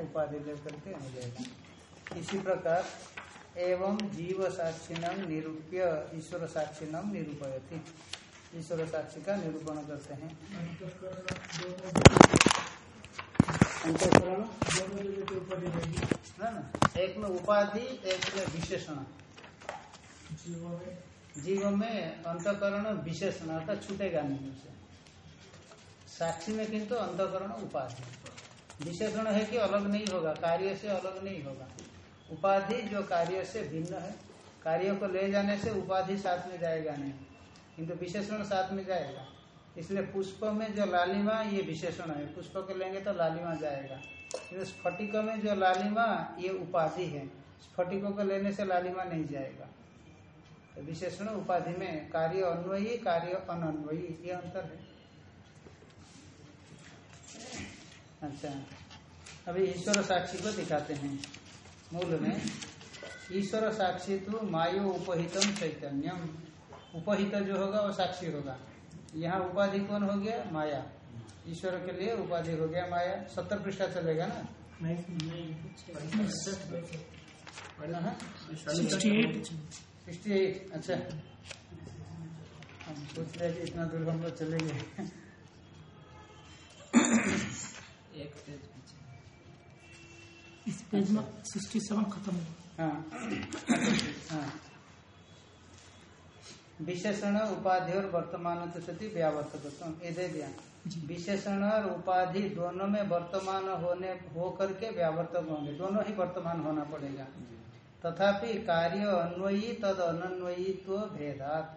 उपाधि लेकर के हो जाएगा इसी प्रकार एवं जीव साक्षिणम निरूप्य ईश्वर साक्षी साक्षिणम निरूपयति। ईश्वर साक्षी का निरूपण करते हैं। एक में उपाधि, एक में विशेषण। जीव में अंतकरण विशेषण, अर्थात छूटेगा नहीं उसे। साक्षी में किंतु अंतकरण उपाधि। विशेषण है कि अलग नहीं होगा, कार्य से अलग नहीं होगा। उपाधि जो कार्य से भिन्न है, कार्य को ले जाने से उपाधि साथ में जाएगा नहीं। किंतु विशेषण साथ में जाएगा। इसलिए पुष्प में जो लालिमा, ये विशेषण है। पुष्प को लेंगे तो लालिमा जाएगा। किंतु स्फटिक में जो लालिमा, ये उपाधि है। स्फटिकों को लेने से लालिमा नहीं जाएगा। तो विशेषण उपाधि में कार्य अन्वयी, कार्य अनन्वयी, ये अंतर है। अच्छा अभी ईश्वर साक्षी को दिखाते हैं। मूल में ईश्वर साक्षी तो मायो उपहितम चैतन्यम। उपहित जो होगा वो साक्षी होगा। यहाँ उपाधि कौन हो गया? माया। ईश्वर के लिए उपाधि हो गया माया। सत्तर पृष्ठा चलेगा ना? Sixty eight. अच्छा। हम सोच रहे कि इतना दूर हम लोग चलेंगे। एक पेज पीछे इस पेज में सिक्सटी सेवन खत्म हाँ। विशेषण उपाधि और वर्तमान तो सती व्यावर्तक ये दे दिया। विशेषण और उपाधि दोनों में वर्तमान होने हो करके व्यावर्तक होंगे। दोनों ही वर्तमान होना पड़ेगा। तथापि कार्य अन्वयी तद अनन्वयी तो भेदात।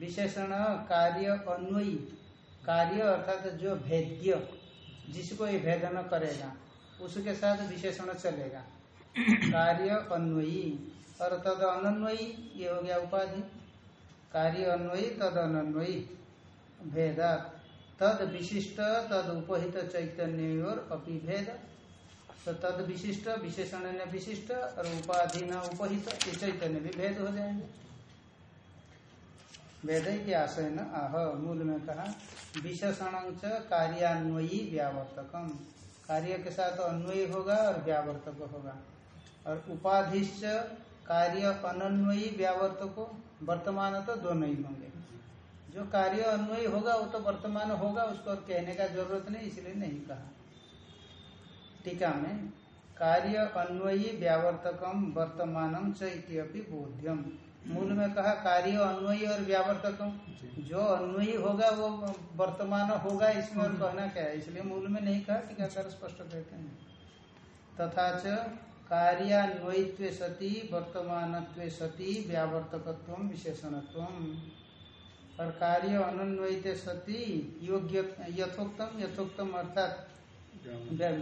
विशेषण कार्य अन्वयी। कार्य अर्थात जो भेद्य। जिसको ये भेदन करेगा, उसके साथ विशेषण चलेगा। कार्य अन्वयी, और तद अनन्वयी, ये हो गया उपाधि। कार्य अन्वयी, तद अनन्वयी, भेदा। तद विशिष्ट, तद उपहित चैतन्य और अपि भेद तो तद विशिष्ट, विशेषण ने विशिष्ट, और उपाधि न उपहित चैतन्य भी भेद हो जाएँगे। भेद की आशय न आह मूल में कहा, विशेषण कार्यान्वयी व्यावर्तकम। कार्य के साथ अन्वयी होगा और व्यावर्तक होगा। और उपाधिश्च कार्य अनन्वयी व्यावर्तको वर्तमान तो दोनों ही होंगे। जो कार्य अन्वयी होगा, वो तो वर्तमान होगा, उसको कहने का ज़रूरत नहीं, इसलिए नहीं कहा। टीका में, कार्य अन्वयी व्यावर्तकम वर्तमानम चैत्यपि बोध्यम। मूल में कहा कार्य अन्वयी और व्यावर्तकम जो अन्वयी होगा वो वर्तमान होगा इसमें और कहना क्या है? इसलिए मूल में नहीं कहा टीकाकार स्पष्ट कहते हैं। तथा च कार्यान्वयित्व सती वर्तमान सती व्यावर्तकत्व विशेषणत्व। और कार्य अनन्वयित सती योग्य यथोक्तम यथोक्तम अर्थात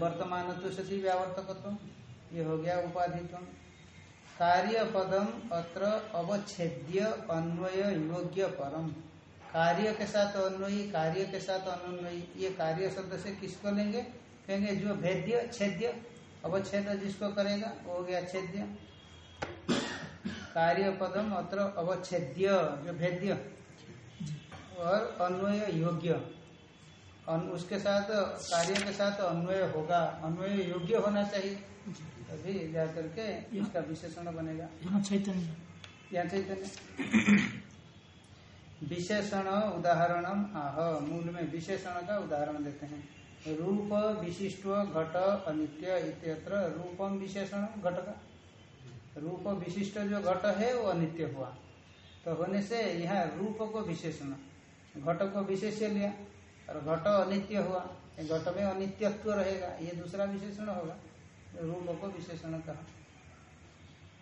वर्तमान सती व्यावर्तकत्व। ये हो गया उपाधित्व। कार्य पदम अत्र अवच्छेद्य अन्वय योग्य परम। कार्य के साथ अन्वयी, कार्य के साथ अनन्वयी, ये कार्य शब्द से किसको लेंगे? कहेंगे जो भेद्य, छेद्य, अवच्छेद जिसको करेगा, वो हो गया छेद्य। कार्य पदम अत्र अवच्छेद्य, जो भेद्य, और अन्वय योग्य। उसके साथ, कार्य के साथ अन्वय होगा। अन्वय योग्य होना चाहिए। तभी जाकर के इसका विशेषण बनेगा। यहाँ चैतन्य। यहाँ चैतन्य। विशेषण उदाहरण आह मूल में विशेषण का उदाहरण देते हैं। रूप विशिष्ट घट अनित्य इत्यत्र रूपम विशेषण घट का। रूप विशिष्ट जो घट है वो अनित्य हुआ। तो होने से यहाँ रूप को विशेषण घट को विशेष लिया और घट अनित्य हुआ। घट में अनित्यत्व रहेगा ये दूसरा विशेषण होगा। रूप को विशेषण कहा।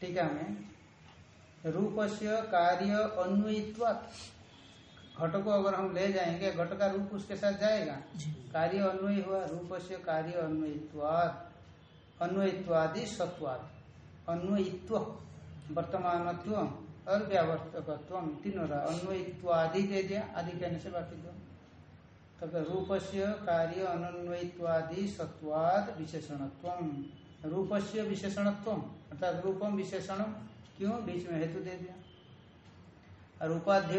टीका में रूप से कार्य अन्वयित्व घट को अगर हम ले जाएँगे घट का रूप उसके साथ जाएगा? कार्य अन्वय हुआ रूप से कार्य अन्वयित्वाद अन्वयित्वादि सत्वाद अन्वयित्व वर्तमानत्व और व्यावर्तकत्व तीनों रहा। अन्वयित्वादि दे दिया आदि कहने से बाकी दो। तब रूप से कार्य अनन्वयित्वादि सत्वाद विशेषणत्व रूप से विशेषणत्व अर्थात रूपम विशेषण क्यों बीच में हेतु दे दिया? और उपाध्य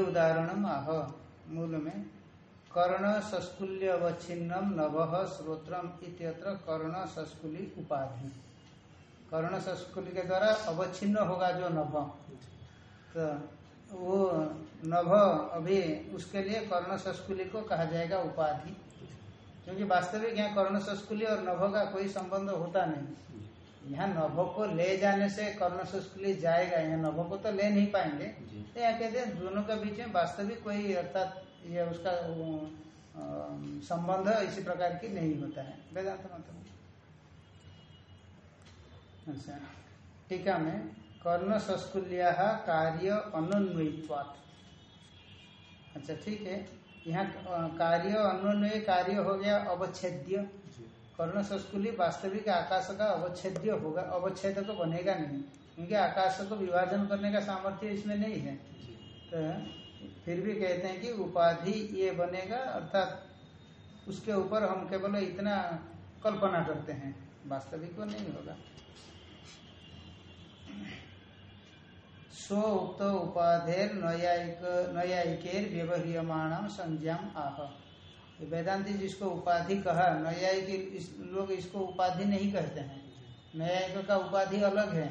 आह, मूल में, कर्ण संस्कुल्य अवच्छिन्नम नभ श्रोत्रम कर्ण संस्कुली उपाधि। कर्ण संस्कुली के द्वारा अवच्छिन्न होगा जो नभ तो वो नभ अभी उसके लिए कर्ण संस्कुली को कहा जाएगा उपाधि। क्योंकि वास्तविक यहाँ कर्ण संस्कुली और नभ का कोई संबंध होता नहीं। यहाँ नभ को ले जाने से कर्ण संस्कुली जाएगा यहाँ नभ को तो ले नहीं पाएँगे। तो यहाँ कहते हैं दोनों के बीच में वास्तविक कोई अर्थात ये उसका संबंध इसी प्रकार की नहीं होता है। वेदांत मत में अच्छा टीका में कर्ण संस्कुल्या कार्य अनुन्वयित्वात्। अच्छा ठीक है। यहाँ कार्य अनुन्वय कार्य हो गया अवच्छेद्य। कर्ण संस्कुली वास्तविक आकाश का अवच्छेद्य होगा अवच्छेद को बनेगा नहीं। क्योंकि आकाश को विभाजन करने का सामर्थ्य इसमें नहीं है। तो फिर भी कहते हैं कि उपाधि ये बनेगा अर्थात उसके ऊपर हम केवल इतना कल्पना करते हैं। वास्तविक वो नहीं होगा। स्व उक्त उपाधेर नयायिक नयायिकेर व्यवह्रियमाण संज्ञाम आह। वेदांति जिसको उपाधि कहा नयायिक इस, लोग इसको उपाधि नहीं कहते हैं। न्यायिक का उपाधि अलग है।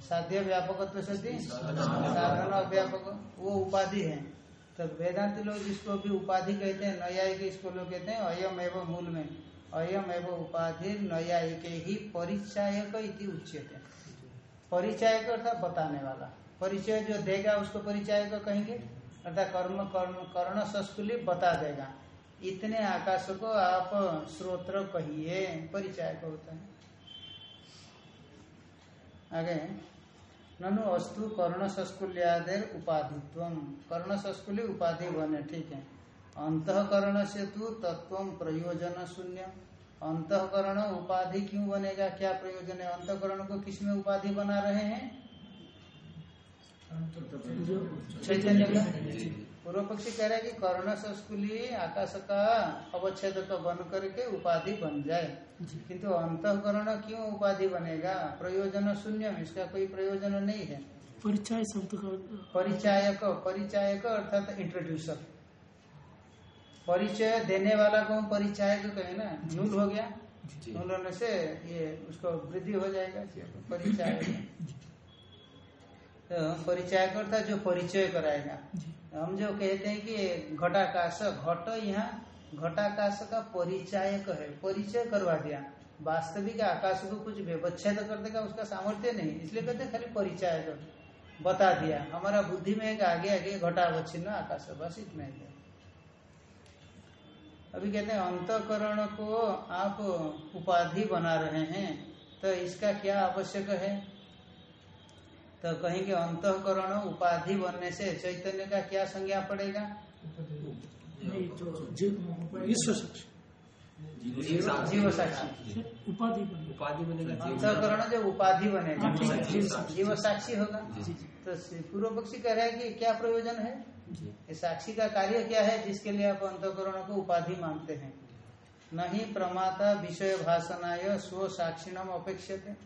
साध्य व्यापक सती साधन व्यापक वो उपाधि है। तो वेदांति लोग जिसको भी उपाधि कहते हैं न्यायिक इसको लोग कहते हैं अयम एवं मूल में अयम एवं उपाधि न्यायिक ही परिचायक इति उच्यते। परिचायक अर्थात बताने वाला। परिचय जो देगा, उसको परिचय को कहेंगे? अर्थात कर्म कर्ण कर्ण संस्कुली बता देगा। इतने आकाश को आप श्रोत्र कहिए परिचायक होता है। आगे, ननु अस्तु कर्ण संस्कुल्यादेर उपाधित्व। कर्ण संस्कुली उपाधि बने ठीक है। अंतकरण से तू तत्व प्रयोजन शून्य। अंतकरण उपाधि क्यों बनेगा? क्या प्रयोजन है? अंतकरण को किसमें उपाधि बना रहे हैं? चैतन्य का। पूर्व पक्षी कह रहा है कि कर्ण संस्कुली आकाश का अवच्छेद का बन करके उपाधि बन जाए। किंतु अंतकरण क्यों उपाधि बनेगा? प्रयोजन शून्य इसका कोई प्रयोजन नहीं है। परिचय शब्द का परिचायक परिचायक अर्थात इंट्रोड्यूसर परिचय देने वाला को हम परिचायक कहे ना नूल हो गया। नूल होने से ये उसको वृद्धि हो जाएगा परिचय तो परिचायक अर्थात जो परिचय कराएगा। हम जो कहते हैं कि घटाकाश घट यहाँ घटाकाश का परिचायक है परिचय करवा दिया। वास्तविक आकाश को कुछ व्यवच्छेद कर देगा उसका सामर्थ्य नहीं। इसलिए कहते खाली परिचायक बता दिया। हमारा बुद्धि में एक आगे आगे घटावच्छिन्न आकाश बस इतना है। अभी कहते हैं अंतकरण को आप उपाधि बना रहे हैं तो इसका क्या आवश्यक है? तो कहेंगे अंतकरण उपाधि बनने से चैतन्य का क्या संज्ञा पड़ेगा? जीव साक्षी उपाधि बनी। उपाधि बनेगा अंतकरण जो उपाधि बनेगा ठीक है, जीव साक्षी। होगा। तो पूर्व पक्षी कह रहा है कि क्या प्रयोजन है? साक्षी का कार्य क्या है, जिसके लिए आप अंतकरण को उपाधि मानते हैं? नहीं प्रमाता विषय भाषणाय स्व साक्षिणम अपेक्षित।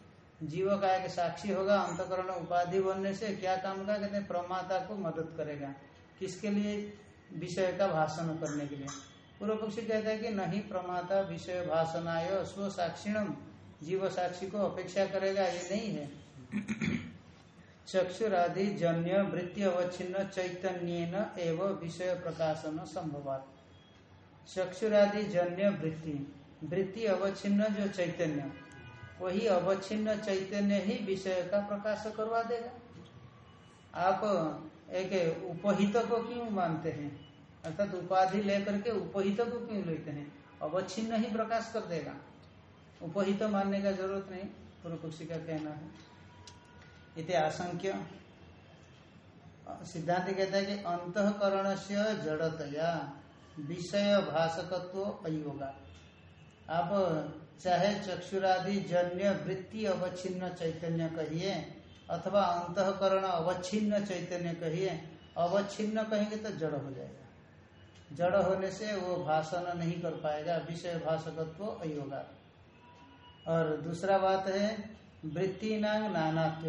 जीव का एक साक्षी होगा, अंतकरण उपाधि बनने से क्या काम का कहते हैं, प्रमाता को मदद करेगा। किसके लिए? विषय का भाषण करने के लिए। पूर्व पक्षी कहता है कि नहीं प्रमाता विषय भाषणाय स्व साक्षिणम, जीव साक्षी को अपेक्षा करेगा, ये नहीं है। चक्षुरादि जन्य वृत्ति अवच्छिन्न चैतन्य एवं विषय प्रकाशन संभवात चक्षुरादि जन्य वृत्ति वृत्ति अवच्छिन्न जो चैतन्य, वही अवच्छिन्न चैतन्य ही विषय का प्रकाश करवा देगा। आप एक उपहित को क्यों मानते हैं? अर्थात उपाधि लेकर के उपहित को क्यों लेते हैं? अवच्छिन्न ही प्रकाश कर देगा। उपहित मानने का ज़रूरत नहीं, पूर्व पक्षी का कहना है। इति आशंक्य सिद्धांत कहता है कि अंतकरण से जड़तया विषय भाषकत्व अयोगा। आप चाहे चक्षुरादि जन्य वृत्ति अवच्छिन्न चैतन्य कहिए अथवा अंतकरण अवच्छिन्न चैतन्य कहिए, अवच्छिन्न कहेंगे तो जड़ हो जाएगा। जड़ होने से वो भाषण नहीं कर पाएगा, विषय भाषकत्व अयोगा। और दूसरा बात है वृत्ति नांग नानात्व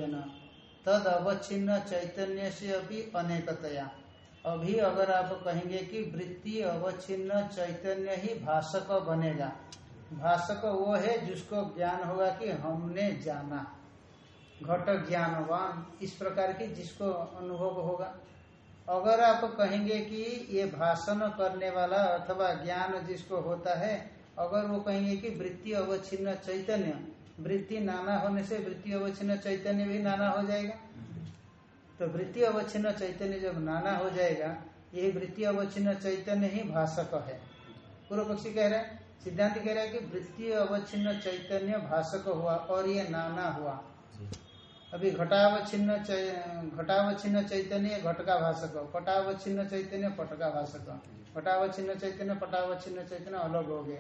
तद अवच्छिन्न चैतन्य से अभी अनेकतया। अभी अगर आप कहेंगे कि वृत्ति अवच्छिन्न चैतन्य ही भाषक बनेगा। भाषक वो है जिसको ज्ञान होगा कि हमने जाना। घट ज्ञानवान इस प्रकार की जिसको अनुभव होगा। अगर आप कहेंगे कि ये भाषण करने वाला अथवा ज्ञान जिसको होता है, अगर वो कहेंगे कि वृत्ति अवच्छिन्न चैतन्य वृत्ति नाना होने से वृत्ति अवच्छिन्न चैतन्य भी नाना हो जाएगा। तो वृत्ति अवच्छिन्न चैतन्य जब नाना हो जाएगा ये वृत्ति अवच्छिन्न चैतन्य ही भाषक है। पूर्व पक्षी कह रहे हैं सिद्धांत कह रहा है कि वृत्ति अवच्छिन्न चैतन्य भाषक हुआ और ये नाना हुआ। अभी घटावच्छिन्न घटावच्छिन्न चैतन्य घट का भाषक पटावच्छिन्न चैतन्य पट का भाषक पटावच्छिन्न चैतन्य पटावच्छिन्न चैतन्य अलग हो गए।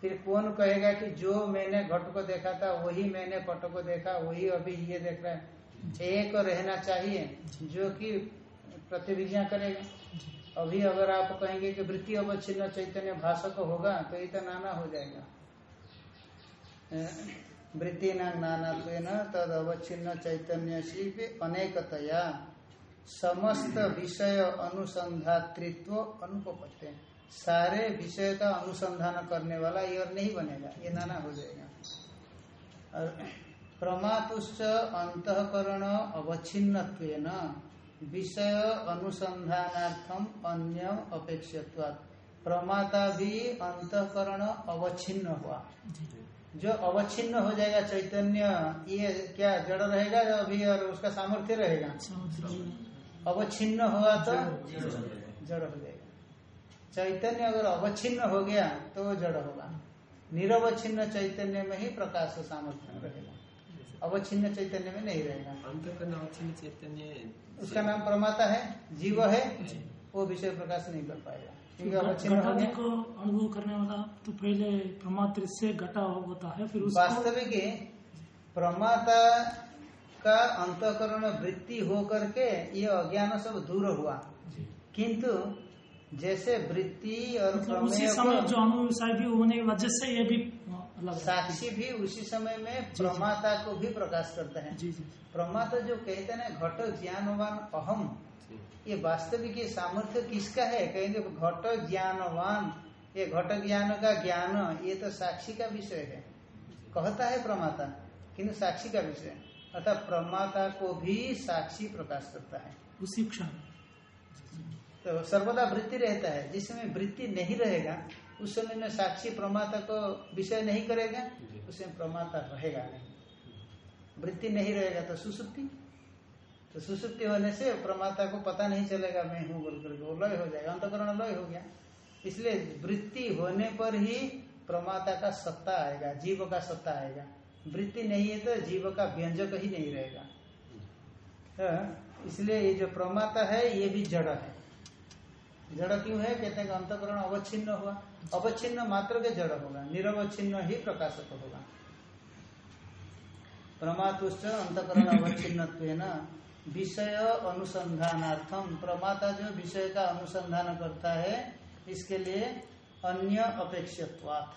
फिर कौन कहेगा कि जो मैंने घट को देखा था, वही मैंने पट को देखा, वही अभी ये देख रहा है। एक रहना चाहिए, जो कि प्रतिविज्ञा करेगा। अभी अगर आप कहेंगे कि वृत्ति अवच्छिन्न चैतन्य भाषक होगा तो ये तो नाना हो जाएगा। वृत्ति नाना तद अवच्छिन्न चैतन्य अनेकतया। समस्त विषय अनुसंधातृत्व अनुपत्य सारे विषय का अनुसंधान करने वाला ये और नहीं बनेगा ये नाना हो जाएगा। और प्रमातुश्च अंतकरण अवच्छिन्न विषय अनुसंधानार्थम अन्य अपेक्षित्वात्। प्रमाता भी अंतकरण अवच्छिन्न हुआ। जो अवच्छिन्न हो जाएगा चैतन्य ये क्या जड़ रहेगा अभी और उसका सामर्थ्य रहेगा? अवच्छिन्न हुआ तो जड़ हो जाएगा। चैतन्य अगर अवच्छिन्न हो गया तो वो जड़ होगा। निरवच्छिन्न चैतन्य में ही प्रकाश सामर्थ्य रहेगा। अवच्छिन्न चैतन्य में नहीं रहेगा। अवच्छिन्न चैतन्य उसका नाम प्रमाता है जीव है वो विषय प्रकाश नहीं कर पाएगा। क्योंकि अवच्छिन्न को अनुभव करने वाला तो पहले प्रमात्र से घटा होता है फिर वास्तविक प्रमाता का अंतकरण वृत्ति हो करके ये अज्ञान सब दूर हुआ। किंतु जैसे वृत्ति और मतलब उसी समय जो अनुसार भी होने की वजह से ये भी साक्षी भी उसी समय में प्रमाता को भी प्रकाश करता है। जी जी प्रमाता जो कहते हैं ना घट ज्ञानवान अहम। ये वास्तविक ये सामर्थ्य किसका है? कहेंगे घट ज्ञानवान। ये घट ज्ञान का ज्ञान ये तो साक्षी का विषय है। कहता है प्रमाता किंतु साक्षी का विषय अर्थात प्रमाता को भी साक्षी प्रकाश करता है। उसी क्षण। तो सर्वदा वृत्ति रहता है। जिस समय वृत्ति नहीं रहेगा उस समय में साक्षी प्रमाता को विषय नहीं करेगा उस समय प्रमाता रहेगा नहीं। वृत्ति नहीं रहेगा तो सुसुप्ति। तो सुसुप्ति होने से प्रमाता को पता नहीं चलेगा मैं हूँ बोल करके वो लय हो जाएगा। अंतकरण लय हो गया। इसलिए वृत्ति होने पर ही प्रमाता का सत्ता आएगा जीव का सत्ता आएगा। वृत्ति नहीं है तो जीव का व्यंजक ही नहीं रहेगा। तो इसलिए ये जो प्रमाता है ये भी जड़ है। जड़ क्यों है? कहते हैं अंतकरण अवच्छिन्न हुआ। अवच्छिन्न मात्र के जड़ होगा, निरवच्छिन्न ही प्रकाशक होगा। प्रमातुश्च अंतकरण अवच्छिन्न विषय अनुसंधानार्थम प्रमाता जो विषय का अनुसंधान करता है, इसके लिए अन्य अपेक्षित्वात्,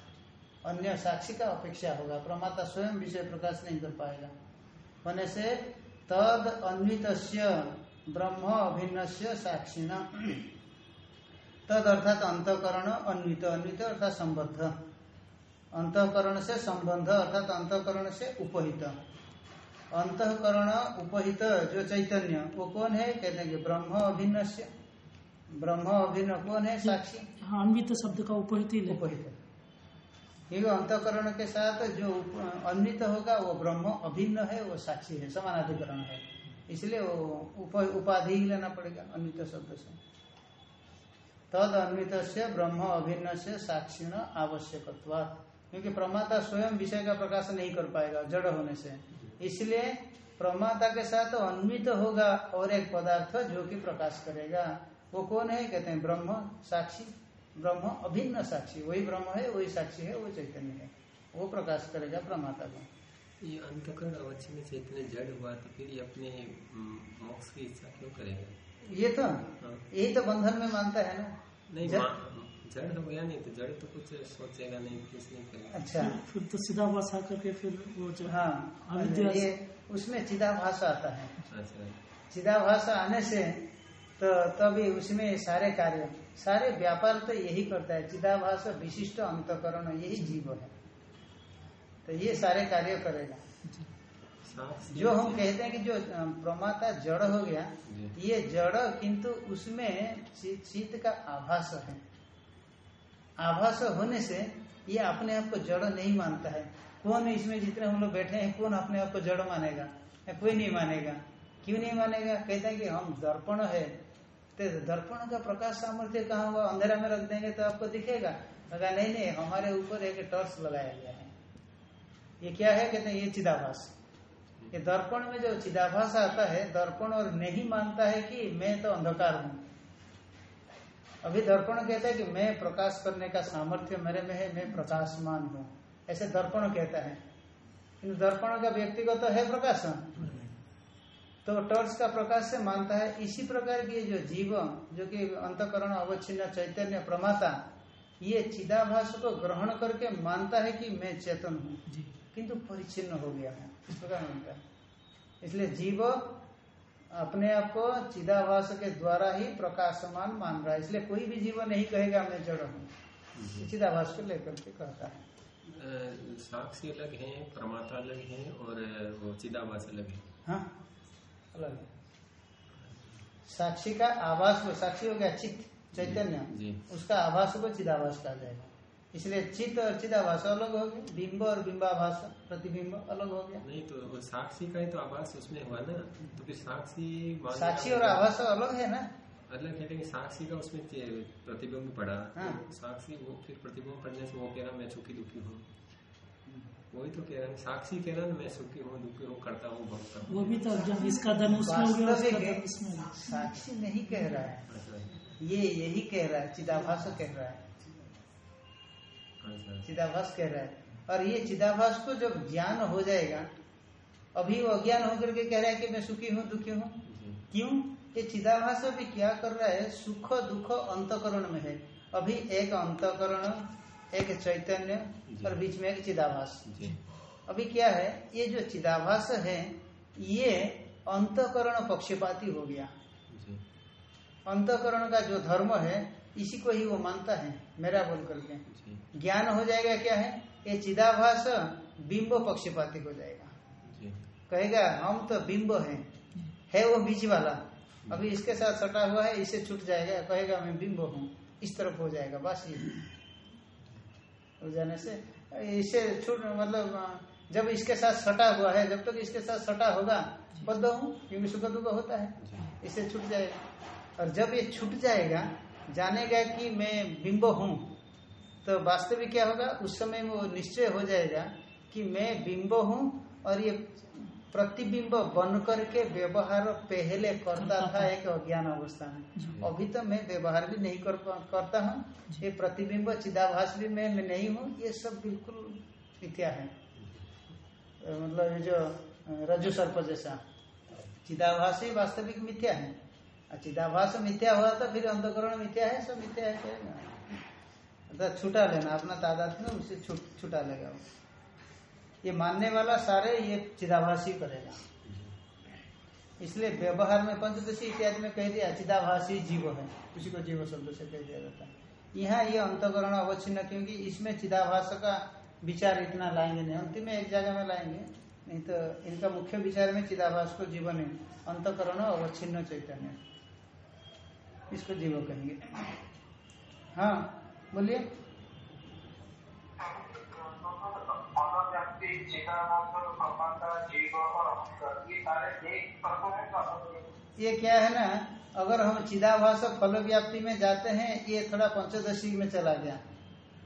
अन्य साक्षी का अपेक्षा होगा। प्रमाता स्वयं विषय प्रकाश नहीं कर पाएगा। होने से तद अन्वित ब्रह्म अभिन्न साक्षिण। तद अर्थात अंतकरण अन्वित अन्वित अर्थात संबद्ध। अंतकरण से संबंध अर्थात अंतकरण से उपहित। अंतकरण उपहित जो चैतन्य वो कौन है? कहते हैं कि ब्रह्म अभिन्न से ब्रह्म अभिन्न कौन है? साक्षी। हाँ अन्वित शब्द का उपहित ही उपहित। क्योंकि अंतकरण के साथ जो अन्वित होगा वो ब्रह्म अभिन्न है वो साक्षी है समानाधिकरण है। इसलिए वो उप, उपाधि ही लेना पड़ेगा अन्वित शब्द से। तद अन्वित से ब्रह्म अभिन्न से साक्षी आवश्यक क्योंकि प्रमाता स्वयं विषय का प्रकाश नहीं कर पाएगा, जड़ होने से। इसलिए प्रमाता के साथ अन्वित होगा और एक पदार्थ जो कि प्रकाश करेगा। वो कौन है? कहते हैं ब्रह्म साक्षी, ब्रह्म अभिन्न साक्षी। वही ब्रह्म है, वही साक्षी है वही चैतन्य है। वो प्रकाश करेगा प्रमाता को। ये अंतकरण अवच्छिन्न चैतन्य जड़ हुआ तो फिर अपने मोक्ष की इच्छा क्यों करेगा? ये तो हाँ। यही तो बंधन में मानता है ना? नहीं जड़- जड़ हो गया नहीं तो जड़ तो कुछ सोचेगा नहीं कुछ नहीं करेगा। अच्छा। फिर तो सीधा भाषा आकर के फिर वो जो हाँ ये उसमें चिदाभास आता है। अच्छा। चिदाभास आने से तो तभी तो उसमें सारे कार्य सारे व्यापार तो यही करता है। चिदाभास विशिष्ट अंतकरण यही जीव है। तो ये सारे कार्य करेगा। जो हम कहते हैं कि जो प्रमाता जड़ हो गया ये जड़ किंतु उसमें चित्त का आभास है। आभास होने से ये अपने आप को जड़ नहीं मानता है। कौन इसमें जितने हम लोग बैठे हैं कौन अपने आप को जड़ मानेगा? कोई नहीं मानेगा? क्यों नहीं मानेगा? कहते हैं कि हम दर्पण है। तो दर्पण का प्रकाश सामर्थ्य कहाँ होगा अंधेरा में रख देंगे तो आपको दिखेगा। लगा नहीं नहीं हमारे ऊपर एक टॉर्च लगाया गया है। ये क्या है? कहते हैं ये चिदाभास। ये दर्पण में जो चिदाभास आता है, दर्पण और नहीं मानता है कि मैं तो अंधकार हूँ। अभी दर्पण कहता है कि मैं प्रकाश करने का सामर्थ्य मेरे में है, मैं प्रकाशमान हूँ। ऐसे दर्पण कहता है। दर्पण का व्यक्तिगत तो है प्रकाश तो टॉर्च का प्रकाश से मानता है। इसी प्रकार की जो जीव, जो कि अंतकरण, अवच्छिन्न, चैतन्य, प्रमाता, ये चिदाभास को ग्रहण करके मानता है कि मैं चेतन हूँ। किंतु परिचिन्न हो गया है। इस प्रकार मानता है इसलिए जीव अपने आप को चिदाभास के द्वारा ही प्रकाशमान मान रहा है। इसलिए कोई भी जीव नहीं कहेगा मैं जड़ हूँ। चिदाभास को लेकर के कहता है। साक्षी अलग है प्रमाता अलग है और वो चिदाभास अलग है। हाँ? अलग है। साक्षी का आवास को साक्षी हो गया चित्त चैतन्य। उसका आभास को चिदाभास कहा जाएगा। इसलिए चित्त और चिदाभास अलग हो गया। बिंब और बिंबाभास प्रतिबिंब अलग हो गया। नहीं तो साक्षी का ही तो आभास उसमें हुआ ना। तो फिर साक्षी साक्षी और। आभास अलग है ना। अलग है लेकिन साक्षी का उसमें प्रतिबिंब पड़ा। हाँ। तो साक्षी वो फिर प्रतिबिंब पड़ने से वो कह रहा मैं सुखी दुखी हूँ। वही तो कह रहा है। साक्षी कह रहा है मैं सुखी हूँ दुखी हूँ करता हूँ भोगता हूँ। वो भी तो जब इसका धन उसमें हो है, हो साक्षी नहीं कह रहा है। अच्छा। ये यही कह रहा है चिदाभास कह रहा है। चिदाभास कह रहा है। और ये चिदाभास को जब ज्ञान हो जाएगा अभी वो अज्ञान होकर के कह रहा है कि मैं सुखी हूँ दुखी हूँ। क्यों? ये चिदाभास अभी क्या कर रहा है? सुख दुख अंतकरण में है। अभी एक अंतकरण एक चैतन्य और बीच में एक चिदाभास। अभी क्या है? ये जो चिदाभास है ये अंतकरण पक्षपाती हो गया। अंतकरण का जो धर्म है इसी को ही वो मानता है मेरा बोल करके। ज्ञान हो जाएगा क्या है? ये चिदाभास बिंब पक्षपाती हो जाएगा। कहेगा हम तो बिंब हैं। है वो बीच वाला। अभी इसके साथ सटा हुआ है इससे छूट जाएगा। कहेगा मैं बिंब हूँ। इस तरफ़ हो जाएगा बस ये। हो जाने से इसे छूट मतलब जब इसके साथ सटा हुआ है जब तक तो इसके साथ सटा होगा बद्ध हूँ क्योंकि सुख दुख होता है। इसे छूट जाएगा। और जब ये छूट जाएगा जानेगा कि मैं बिंब हूँ। तो वास्तविक क्या होगा? उस समय वो निश्चय हो जाएगा कि मैं बिंब हूँ और ये प्रतिबिंब बन करके व्यवहार पहले करता था एक अज्ञान अवस्था में। अभी तो मैं व्यवहार भी नहीं कर करता हूँ। ये प्रतिबिंब चिदाभास भी मैं, मैं नहीं हूँ ये सब बिल्कुल मिथ्या है। मतलब ये जो रजू सर्प जैसा। चिदाभास ही वास्तविक मिथ्या है। चिदाभास मिथ्या हुआ तो फिर अंतकरण मिथ्या है, सब मिथ्या है अर्थात छुटा लेना, अपना तादाद में उसे छुट लेगा ये मानने वाला सारे ये चिदाभास ही करेगा। इसलिए व्यवहार में पंचदशी इत्यादि में कह दिया, चिदाभासी जीव है। उसी को जीव शब्द से कह दिया जाता है। यहाँ ये अंतकरण अवच्छिन्न, क्योंकि इसमें चिदाभास का विचार इतना लाएँगे नहीं। अंतिम एक जगह में लाएँगे, नहीं तो इनका मुख्य विचार में चिदाभास को जीवन है अंतकरण अवच्छिन्न चैतन्य। इसको जीव कहेंगे। हाँ बोलिए। ये क्या है ना, अगर हम चिदाभास फल व्याप्ति में जाते हैं, ये थोड़ा पंचदशी में चला गया।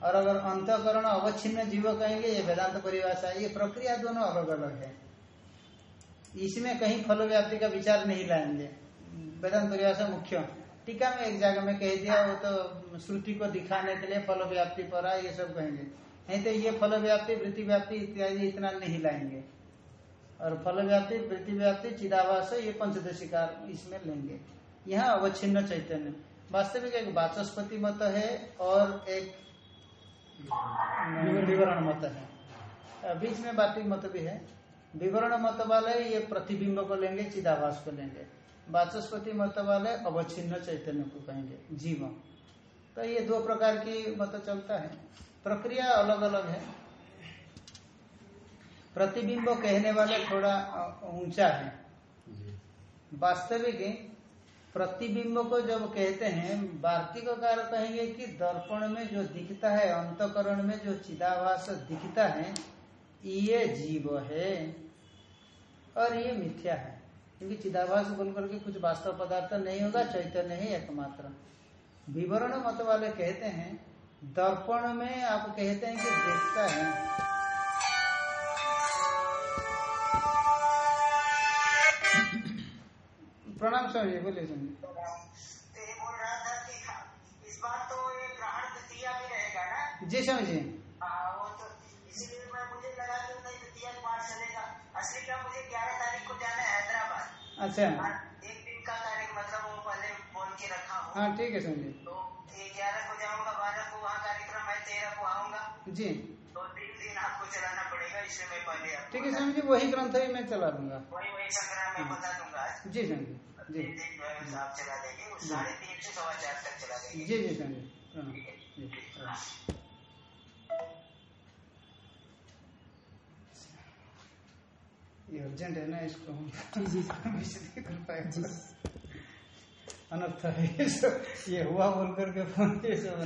और अगर अंतकरण अवच्छिन्न जीव कहेंगे, ये वेदांत परिभाषा ये प्रक्रिया दोनों अलग अलग है। इसमें कहीं फल व्याप्ति का विचार नहीं लाएँगे। वेदांत परिभाषा मुख्य। टीका में एक जगह में कह दिया वो तो श्रुति को दिखाने के लिए फल व्याप्ति पर ये सब कहेंगे। नहीं तो ये फल व्याप्ति वृत्ति व्याप्ति इत्यादि इतना नहीं लाएँगे। और फल व्याप्ति वृत्ति व्याप्ति चिदाभास ये पंचदशी का इसमें लेंगे। यहाँ अवच्छिन्न चैतन्य। वास्तविक एक वाचस्पति मत है और एक विवरण। मत है। बीच में बातिक मत भी है। विवरण मत वाले ये प्रतिबिंब को लेंगे चिदावास को लेंगे। वाचस्पति मत वाले अवच्छिन्न चैतन्य को कहेंगे, जीव। तो ये दो प्रकार की मत चलता है। प्रक्रिया अलग अलग है। प्रतिबिंब कहने वाले थोड़ा ऊँचा है। वास्तविक प्रतिबिंब को जब कहते हैं, वार्तिक कार कहेंगे कि दर्पण में जो दिखता है, अंतकरण में जो चिदाभास दिखता है, ये जीव है। और ये मिथ्या है। क्योंकि चिदाभास बोल करके कुछ वास्तव पदार्थ नहीं होगा चैतन्य ही एकमात्र। विवरण मत वाले कहते हैं दर्पण में आप कहते हैं कि देखता है। प्रणाम स्वामी बोलिए स्वामी तो ये बोल रहा इस बार तो जी स्वामी जी। हाँ वो तो इसीलिए मुझे लगा कि नहीं द्वितीया बार चलेगा। असली का मुझे ग्यारह तारीख को जाना है। अच्छा। हाँ, एक दिन का तारीख मतलब वो पहले बोल के रखा हूँ। हाँ ठीक है स्वामी जी तो ग्यारह को जाऊँगा बारह को वहाँ कार्यक्रम है तेरह को आऊँगा। जी। तो तीन दिन आपको चलाना पड़ेगा इसलिए मैं पहले ठीक है स्वामी जी वही ग्रंथ ही मैं चला दूँगा। वही वही संग्रह में बता दूँगा। जी स्वामी जी। है आप चला देंगे साढ़े तीन से सवा चार तक चला देंगे। जी जी जी प्रणाम जी प्रणाम। ये अर्जेंट है ना इसको हम कर पाएँगे अनर्थ है ये सब। ये हुआ बोल करके फ़ोन ये सब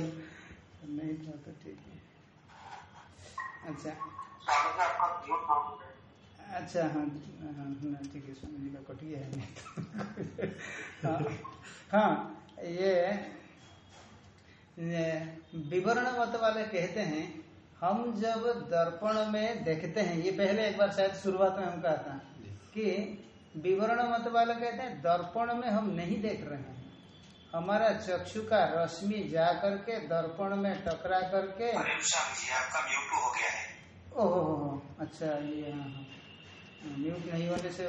नहीं था तो ठीक है। अच्छा। है अच्छा हाँ हाँ ना ठीक है स्वामी जी का कटिया है नहीं तो हाँ, हाँ ये विवरण मत वाले कहते हैं हम जब दर्पण में देखते हैं ये पहले एक बार शायद शुरुआत में हम कहा था कि विवरण मत वाले कहते हैं दर्पण में हम नहीं देख रहे हैं। हमारा चक्षु का रश्मि जा करके दर्पण में टकरा करके आपका म्यूट हो गया है। ओहो अच्छा ये हाँ। हाँ म्यूट नहीं होने से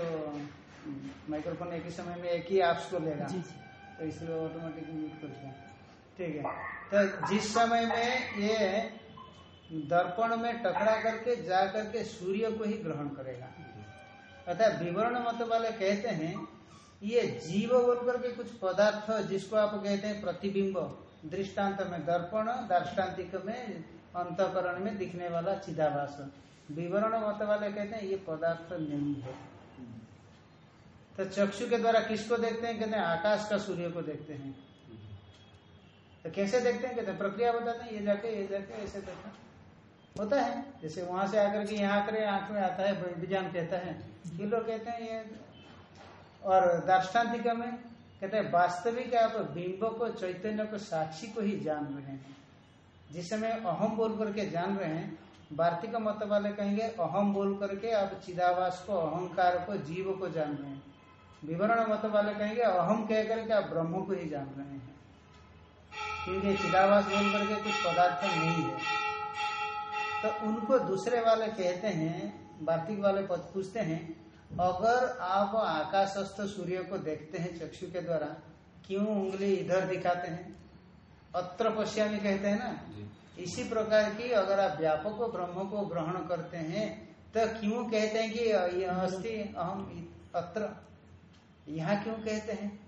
माइक्रोफोन एक ही समय में एक ही आपस को लेगा। तो इसलिए ऑटोमेटिक म्यूट कर दिया। ठीक है। तो जिस समय में ये दर्पण में टकरा करके जा करके सूर्य को ही ग्रहण करेगा। अर्थात विवरण मत वाले कहते हैं, ये जीव बोल करके कुछ पदार्थ जिसको आप कहते हैं प्रतिबिंब, दृष्टांत में दर्पण, दार्ष्टान्तिक में अंतकरण में दिखने वाला चिदाभास। विवरण मत वाले कहते हैं, ये पदार्थ नहीं है। तो चक्षु के द्वारा किसको देखते हैं? कहते हैं, आकाश का सूर्य को देखते हैं। तो कैसे देखते हैं? कहते हैं, प्रक्रिया बताते हैं, ये जाके ये जाके, ऐसे देखते हैं होता है। जैसे वहाँ से आकर के यहाँ करे आँख में आता है विज्ञान कहता है। लोग कहते हैं, ये और दार्ष्टान्तिक में कहते हैं, वास्तविक आप बिंब को, चैतन्य को, साक्षी को ही जान रहे हैं। जिस समय अहम बोल करके जान रहे हैं, वार्तिक मत वाले कहेंगे, अहम बोल करके आप चिदावास को, अहंकार को, जीव को जान रहे हैं। विवरण मत वाले कहेंगे, अहम कह करके आप ब्रह्म को ही जान रहे हैं। क्योंकि चिदावास बोल करके कुछ पदार्थ नहीं है। तो उनको दूसरे वाले कहते हैं वार्तिक वाले पद पूछते हैं अगर आप आकाशस्थ सूर्य को देखते हैं चक्षु के द्वारा क्यों उंगली इधर दिखाते हैं? अत्र पश्यामी कहते हैं ना? इसी प्रकार की अगर आप व्यापक ब्रह्म को ग्रहण करते हैं तो क्यों कहते हैं कि यह अस्थि अहम अत्र? यहाँ क्यों कहते हैं?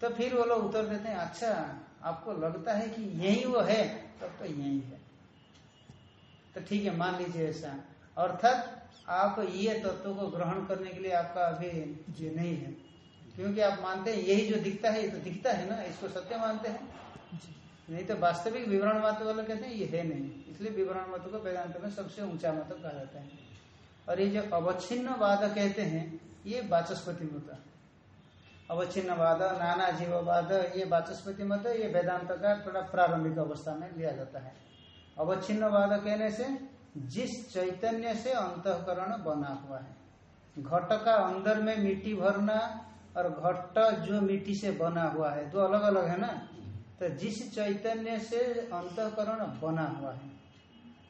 तो फिर वो लोग उत्तर देते हैं अच्छा आपको लगता है कि यही वो है? तब तो, तो यही है। तो ठीक है मान लीजिए ऐसा। अर्थात आप ये तत्व को ग्रहण करने के लिए आपका अभी ये नहीं है। क्योंकि आप मानते हैं यही जो दिखता है ये तो दिखता है ना इसको सत्य मानते हैं। नहीं तो वास्तविक विवरण मत वाले कहते हैं ये है नहीं। इसलिए विवरण मत को वेदांत में सबसे ऊँचा मत कहा जाता है। और ये जो अवच्छिन्न वाद कहते हैं ये वाचस्पति मत। अवच्छिन्न वाद नाना जीववाद ये वाचस्पति मत ये वेदांत का थोड़ा प्रारंभिक अवस्था में लिया जाता है। अवच्छिन्न वाद कहने से, जिस चैतन्य से अंतकरण बना हुआ है। घट का अंदर में मिट्टी भरना और घट जो मिट्टी से बना हुआ है, दो अलग अलग है ना? तो जिस चैतन्य से अंतकरण बना हुआ है,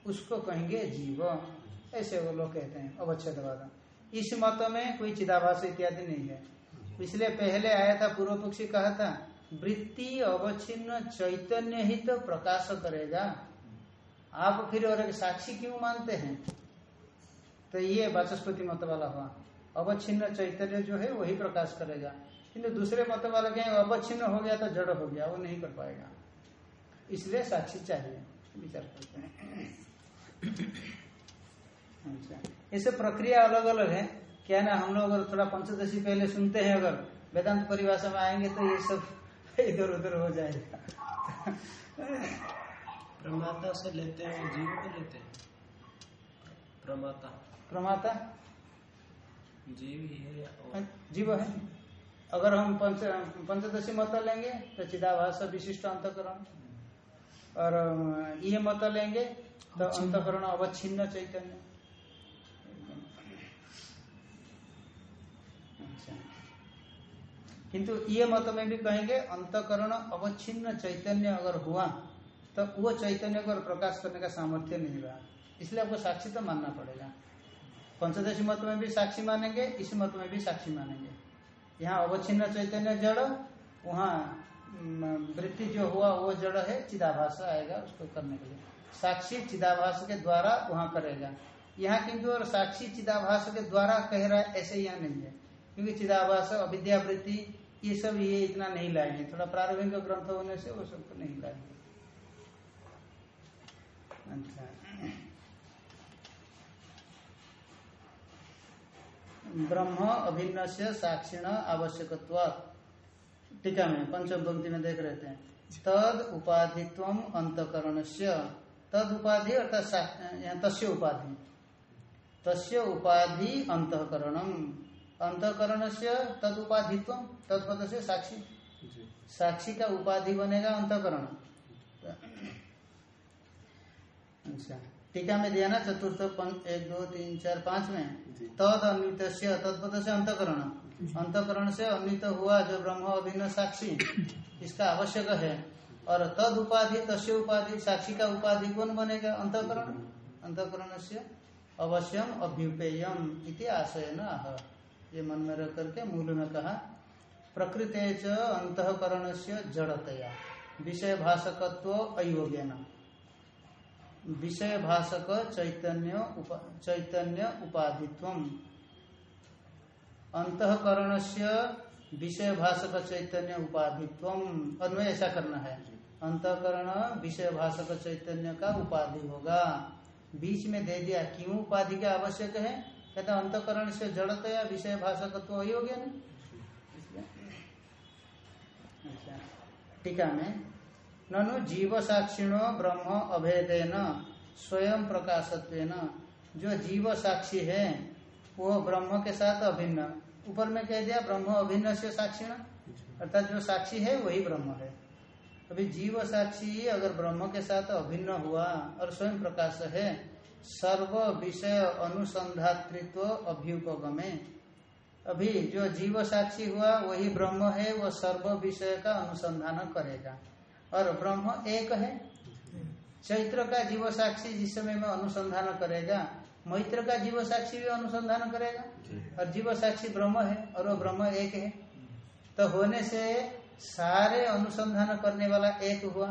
उसको कहेंगे जीव ऐसे वो लोग कहते हैं अवच्छेदवाद इस मत में कोई चिदाभास इत्यादि नहीं है। इसलिए पहले आया था, पूर्व पक्षी कहा था, वृत्ति अवच्छिन्न चैतन्य ही तो प्रकाश करेगा। आप फिर और साक्षी क्यों मानते हैं? तो ये वाचस्पति मत वाला हुआ। अवच्छिन्न चैतन्य जो है, वही प्रकाश करेगा। किंतु दूसरे मत वाले कहें, अवच्छिन्न हो गया तो जड़ हो गया, वो नहीं कर पाएगा। इसलिए साक्षी चाहिए। विचार करते हैं। अच्छा। ऐसे प्रक्रिया अलग अलग है। क्या ना, हम लोग अगर थोड़ा पंचदशी पहले सुनते हैं, अगर वेदांत परिभाषा में आएँगे तो ये सब इधर उधर हो जाएगा। प्रमाता से लेते हैं जीव को लेते हैं। प्रमाता। प्रमाता? जीव ही है और? जीव है। अगर हम पंच पंचदशी मत लेंगे तो चिदाभास विशिष्ट अंतकरण। और ये मत लेंगे तो अंतकरण अवच्छिन्न चैतन्य। अच्छा। किंतु ये मत में भी कहेंगे अंतकरण अवच्छिन्न चैतन्य अगर हुआ तो वो चैतन्य को प्रकाश करने का सामर्थ्य नहीं रहा। इसलिए आपको साक्षी तो मानना पड़ेगा। पंचदशी मत में भी साक्षी मानेंगे, इस मत में भी साक्षी मानेंगे। यहाँ अवच्छिन्न चैतन्य जड़, वहाँ वृत्ति जो हुआ, वो जड़ है, चिदाभास आएगा उसको करने के लिए। साक्षी चिदाभास के द्वारा वहाँ करेगा। यहाँ किंतु और साक्षी चिदाभास के द्वारा कह रहा है, ऐसे यहाँ नहीं है। क्योंकि चिदाभास अविद्यावृत्ति ये सब ये इतना नहीं लाएँगे। थोड़ा प्रारंभिक ग्रंथ होने से वो सबको नहीं लाएँगे। अच्छा। ब्रह्म अभिन्न से साक्षिण आवश्यकत्व। टीका में पंचम पंक्ति में देख रहे थे। तद उपाधित्व अंतकरण से तद उपाधि अर्थात तस्य उपाधि। तस्य उपाधि अंतकरणम अंतकरण। से तद उपाधित्व तत्पद से साक्षी साक्षी का उपाधि बनेगा अंतकरण। अच्छा टीका में दिया ना चतुर्थ एक दो तीन चार पाँच में। तद अन्वित तत्पद से अंतकरण अंतकरण से अन्वित हुआ जो ब्रह्म अभिन्न साक्षी। इसका आवश्यक है। और तद उपाधि तस्य उपाधि साक्षी का उपाधि कौन बनेगा? अंतकरण? अंतकरण से अवश्यम अभ्युपेयम इति आशय न आह ये मन में रख करके मूल में कहा प्रकृत अंतकरण से जड़तया। विषय भाषकत्व अयोग्य विषय भाषक चैतन्य चैतन्य उपाधित्व। अंतकरण से विषय भाषक चैतन्य उपाधित्व। अन्वय ऐसा करना है। अंतकरण विषय भाषक चैतन्य का उपाधि होगा। बीच में दे दिया, क्यों उपाधि का आवश्यक है? कहते हैं अंतकरण से जड़तया विषय भाषकत्व वही हो गया ना? टीका में ननु जीव साक्षिणो ब्रह्म अभेदेन, स्वयं प्रकाशत्वेन। जो जीव साक्षी है, वो ब्रह्म के साथ अभिन्न। ऊपर में कह दिया, ब्रह्म अभिन्न से साक्षिण। अर्थात जो साक्षी है, वही ब्रह्म है। अभी जीव साक्षी अगर ब्रह्म के साथ अभिन्न हुआ और स्वयं प्रकाश है, सर्व विषय अनुसंधातृत्व अभ्युपगमे। अभी जो जीव साक्षी हुआ, वही ब्रह्म है, वो सर्व विषय का अनुसंधान करेगा। और ब्रह्म एक है। चैत्र का जीव साक्षी जिस समय में अनुसंधान करेगा मैत्र का जीव साक्षी भी अनुसंधान करेगा। और जीव साक्षी ब्रह्म है और वो ब्रह्म एक है। तो होने से सारे अनुसंधान करने वाला एक हुआ।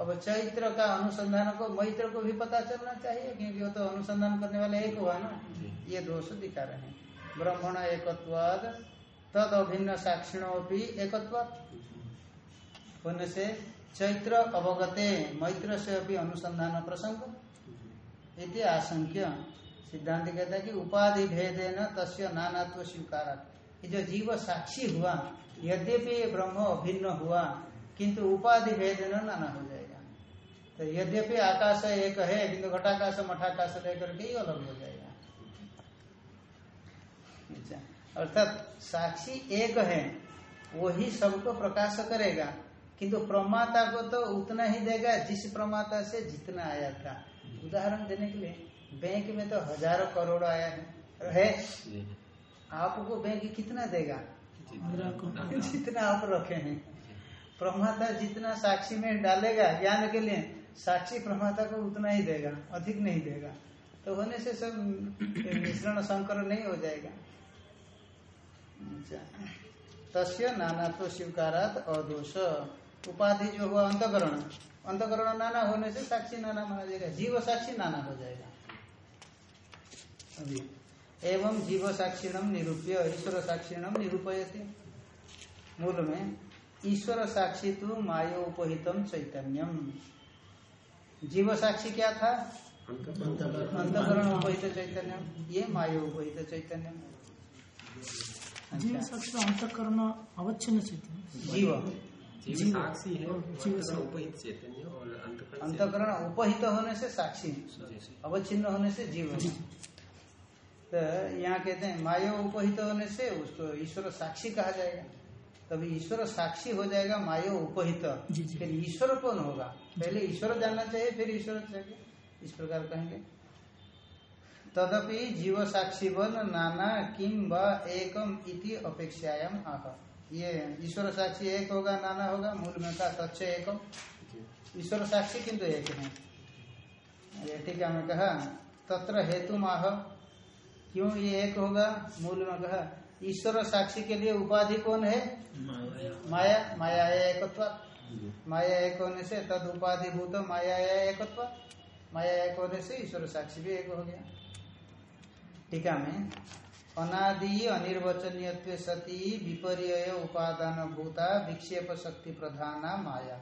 अब चैत्र का अनुसंधान को मैत्र को भी पता चलना चाहिए क्योंकि वो तो अनुसंधान करने वाला एक हुआ ना। ये दोष दिखा रहे हैं। ब्रह्मण एकत्वाद तद अभिन्न साक्षिणों भी एकत्वाद। होने से चैत्र अवगते मैत्र से अभी अनुसंधान प्रसंग। इति आशंक्य। सिद्धांत कहता है कि उपाधि भेदे न तस्य नानात्व स्वीकार जो जीव साक्षी हुआ, यद्यपि ये ब्रह्म अभिन्न हुआ, किंतु उपाधि भेद न नाना हो जाएगा। तो यद्यपि आकाश एक है, किंतु घटाकाश, मठाकाश लेकर के ही अलग हो जाएगा। अच्छा। अर्थात साक्षी एक है वही सबको प्रकाश करेगा। किंतु प्रमाता को तो उतना ही देगा जिस प्रमाता से जितना आया था। उदाहरण देने के लिए बैंक में तो हज़ारों करोड़ आया है। है? आपको बैंक कितना देगा? जितना आप रखे हैं। प्रमाता जितना साक्षी में डालेगा ज्ञान के लिए साक्षी प्रमाता को उतना ही देगा अधिक नहीं देगा। तो होने से सब मिश्रण संकर नहीं हो जाएगा। अच्छा। तस्य नाना तो स्वीकारात अदोष। उपाधि जो हुआ अंतकरण अंतकरण नाना होने से साक्षी नाना माना जाएगा जीव साक्षी नाना हो जाएगा। अभी एवं जीव साक्षिणम निरूप्य ईश्वर साक्षिणम निरूपयति। मूल में ईश्वर साक्षी तु मायोपहितम चैतन्यम। जीव साक्षी क्या था? अंतकरण उपहित चैतन्यम। ये मायोपहित चैतन्यम। जीव। साक्षी अंतकरण अवच्छिन्न चैतन्य। जीव। जीव साक्षी है उपहित चैतन्य और अंतकरण उपहित होने से साक्षी अवच्छिन्न होने से जीव तो यहाँ कहते हैं माया उपहित होने से उसको ईश्वर साक्षी कहा जाएगा। तभी ईश्वर साक्षी हो जाएगा माया उपहित। फिर ईश्वर कौन होगा? पहले ईश्वर जानना चाहिए फिर ईश्वर चाहिए। इस प्रकार कहेंगे। तदपि जीव साक्षी वन नाना किम व एकम इति अपेक्षायाम आह। ये ईश्वर साक्षी एक होगा नाना होगा मूल में का तच्छ एकम ईश्वर साक्षी किंतु एक है। ये टीका में कहा तत्र हेतु माह। क्यों ये एक होगा मूल में कहा ईश्वर साक्षी के लिए उपाधि कौन है? माया। माया एकत्व। माया एक होने से तद उपाधि भूत माया एकत्व। माया एक होने से ईश्वर साक्षी भी एक हो गया। टीका में अनादि अनिर्वचनीय सती विपर्य उपादान भूता विक्षेप शक्ति प्रधाना माया।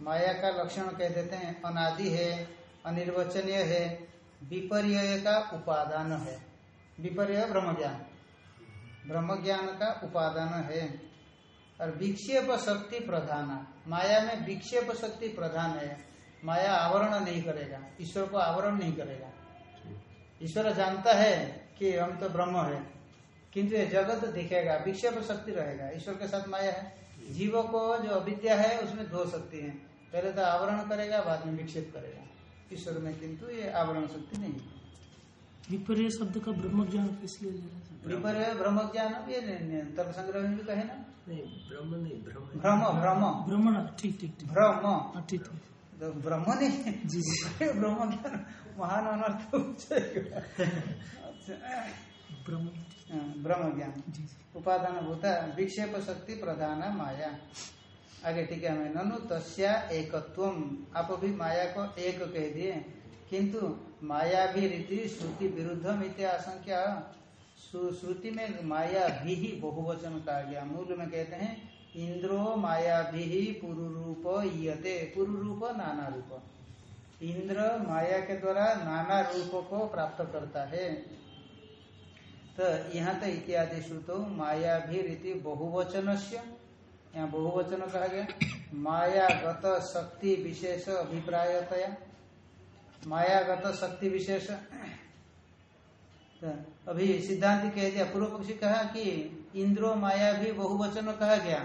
माया का लक्षण कह देते हैं अनादि है अनिर्वचनीय है विपर्य का उपादान है। विपर्य ब्रह्म ज्ञान ब्रह्म ज्ञान का उपादान है। और विक्षेप शक्ति प्रधान माया में विक्षेप शक्ति प्रधान है। माया आवरण नहीं करेगा ईश्वर को आवरण नहीं करेगा। ईश्वर जानता है कि हम तो ब्रह्म है। किंतु ये जगत दिखेगा विक्षेप शक्ति रहेगा। ईश्वर के साथ माया है। जीव को जो अविद्या है उसमें दो शक्ति है। पहले तो आवरण करेगा बाद में विक्षेप करेगा। ईश्वर में किंतु ये आवरण शक्ति नहीं है। विपर्य शब्द का ब्रह्म ज्ञान किस लिए ले रहे हैं? विपर्य ब्रह्म ज्ञान ये तर्क संग्रह में भी कहे ना। नहीं ब्रह्म नहीं ब्रह्म। भ्रम भ्रम। ब्रह्मण ठीक ठीक भ्रम। हाँ ठीक ठीक। तो ब्रह्म नहीं। जी जी। ब्रह्म ज्ञान महान अनर्थ जाएगा। ब्रह्म। हाँ, ब्रह्म ज्ञान उपादान भूता विक्षेप शक्ति प्रधान माया। आगे टीका में ननु तस्या एकत्वम। आप भी माया को एक कह दिए। किंतु माया भी रीति श्रुति विरुद्धम इत्य आशंका श्रुति में माया भी ही बहुवचन कहा गया। मूल में कहते हैं इंद्रो माया भी ही पुरुरूप इयते। पुरुरूप नाना रूप। इंद्र माया के द्वारा नाना रूप को प्राप्त करता है। तो यहाँ तो इत्यादि श्रुतो माया भी रीति बहुवचन से यहाँ बहुवचन कहा गया। मायागत शक्ति विशेष अभिप्रायतया। मायागत शक्ति विशेष। तो अभी सिद्धांत कह दिया, पूर्व पक्षी कहा कि इंद्रो माया भी बहुवचन कहा गया।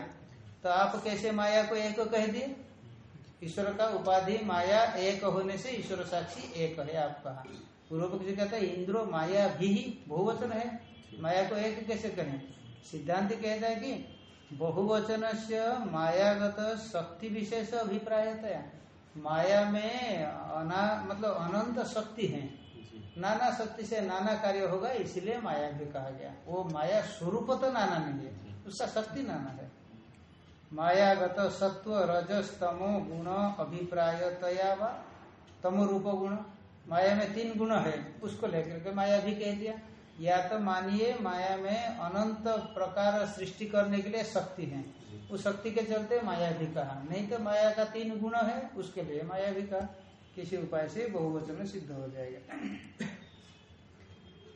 तो आप कैसे माया को एक कह दिए? ईश्वर का उपाधि माया एक होने से ईश्वर साक्षी एक है आप कहा पूर्व पक्षी कहता है इंद्रो माया भी ही बहुवचन है। माया को एक कैसे करें? सिद्धांत कहता है कि बहुवचन से मायागत शक्ति विशेष अभिप्रायतया। माया में अना मतलब अनंत शक्ति है। नाना शक्ति से नाना कार्य होगा इसलिए माया भी कहा गया। वो माया स्वरूप तो नाना नहीं है उसका शक्ति नाना है। मायागत सत्व रजस तमो गुण अभिप्रायतया व तमो रूप गुण। माया में तीन गुण है, उसको लेकर के माया भी कह दिया। या तो मानिए, माया में अनंत प्रकार सृष्टि करने के लिए शक्ति है। उस शक्ति के चलते माया भी कहा। नहीं तो माया का तीन गुण है, उसके लिए माया भी कहा। किसी उपाय से बहुवचन सिद्ध हो जाएगा।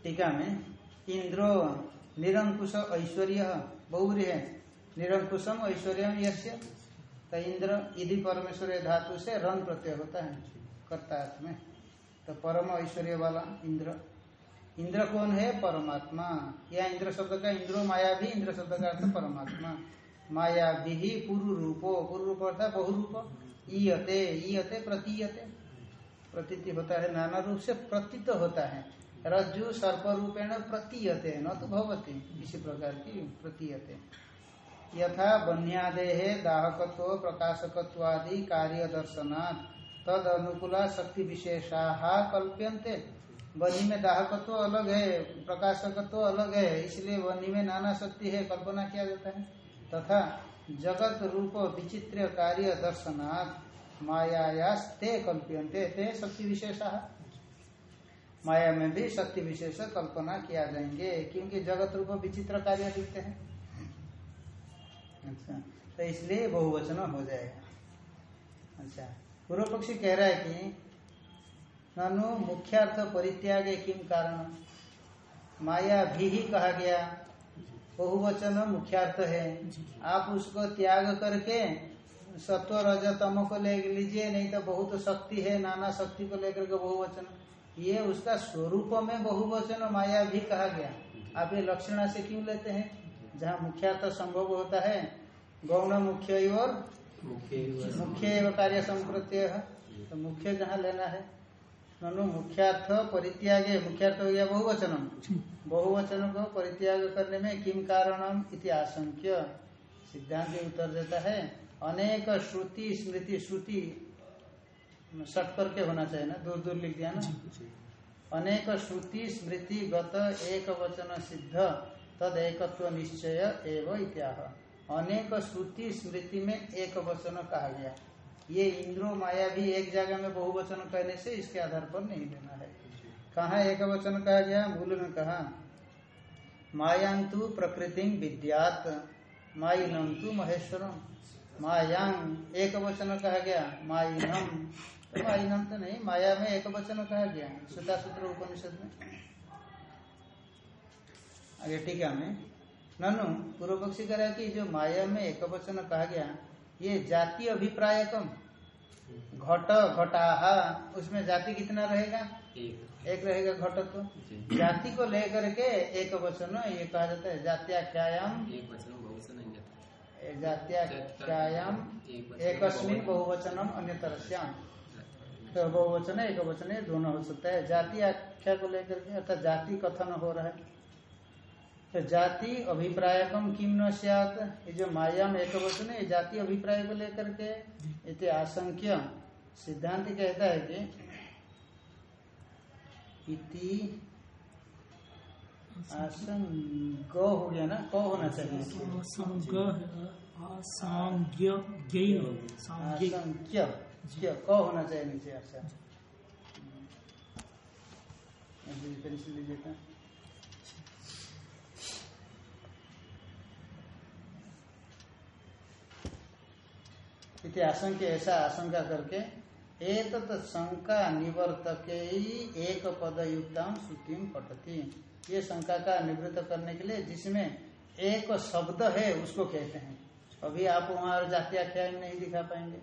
टीका में इंद्रो निरंकुश ऐश्वर्य बहुरी है। निरंकुशम ऐश्वर्य यश्य तो इंद्र यदि परमेश्वर धातु से रंग प्रत्यय होता है। कर्ता में तो परम ऐश्वर्य वाला इंद्र। इंद्र कौन है? परमात्मा। या इंद्र शब्द का इंद्रो माया भी, इंद्र शब्द का अर्थ परमात्मा। माया भी पुरु रूपो पुरु रूप अर्थात बहुरूप। ईयते ईयते, प्रतीयते। प्रतीति होता है, नाना रूप से प्रतीत होता है। रज्जु सर्प रूपेण प्रतीयते, न तो भवती। इसी प्रकार की प्रतीयते। यथा बन्यादेह दाहकत्व, प्रकाशकत्वादि कार्य दर्शनात्। तद अनुकूला शक्ति विशेषा कल्प्यन्ते। बनी में दाहकत्व अलग है, प्रकाशकत्व अलग है, इसलिए बनी में नाना शक्ति है, कल्पना किया जाता है। तथा जगत रूप विचित्र कार्य दर्शनात् मायायास्ते कल्प्यन्ते, ते शक्ति विशेषा। माया में भी शक्ति विशेष कल्पना किया जाएँगे, क्योंकि जगत रूप विचित्र कार्य दिखते हैं। अच्छा तो इसलिए बहुवचन हो जाएगा। अच्छा। पूर्व पक्षी कह रहा है कि ननु मुख्यार्थ परित्याग किम कारण? माया भी ही कहा गया, बहुवचन मुख्यार्थ है। आप उसको त्याग करके सत्व रज तम को ले लीजिए, नहीं तो बहुत शक्ति है, नाना शक्ति को लेकर के बहुवचन। ये उसका स्वरूप में बहुवचन माया भी कहा गया। आप ये लक्षणा से क्यों लेते हैं? जहाँ मुख्यार्थ संभव होता है, गौण मुख्य और मुख्य मुख्य एवं कार्य संप्रत्यय तो मुख्य जहाँ लेना है। ननु मुख्यार्थ परित्यागे मुख्यार्थ हो गया बहुवचनम। बहुवचन को परित्याग करने में किम कारणम इति आशंक्य। सिद्धांत उत्तर देता है अनेक श्रुति स्मृति श्रुति सट करके होना चाहिए ना दूर दूर लिख दिया ना। अनेक श्रुति स्मृति गत एक वचन सिद्ध तद एकत्व निश्चय एवं इत्याह। अनेक श्रुति स्मृति में एक वचन कहा गया। ये इंद्रो माया भी एक जगह में बहुवचन कहने से इसके आधार पर नहीं लेना है। कहा एक वचन कहा गया? मूल में कहा। मायांतु प्रकृति विद्यात माइनंतु महेश्वरम मायांग एक वचन कहा गया माइनम तो माइनम तो नहीं, माया में एक वचन कहा गया। सुता सूत्र उपनिषद में। आगे टीका में। ननु पूर्व पक्षी कह रहा कि जो माया में एक वचन कहा गया ये जाति अभिप्राय कम घट घटाहा उसमें जाति कितना रहेगा? एक। एक रहेगा घट तो जाति को लेकर के एक वचन ये कहा जाता है जात्याख्यायाम। एक वचन बहुवचन जात्याख्यायाम एकस्मिन बहुवचनम अन्यतर श्याम तो बहुवचन एक वचन दोनों हो सकता है। जाति आख्या को लेकर के अर्थात जाति कथन हो रहा है। तो जाति अभिप्रायकम किम न सियात? ये जो माया में एक वचन है जाति अभिप्राय को लेकर के इति आशंक्य सिद्धांत कहता है कि इति आशंक हो गया ना? क होना चाहिए। क होना चाहिए नीचे अच्छा पेंसिल लीजिए था इति आशंक, ऐसा आशंका करके एक शंका निवर्तक एक पद युक्ताम श्रुतिम पठती। ये शंका का निवृत्त करने के लिए जिसमें एक शब्द है, उसको कहते हैं। अभी आप वहाँ जात्याख्याय नहीं दिखा पाएँगे।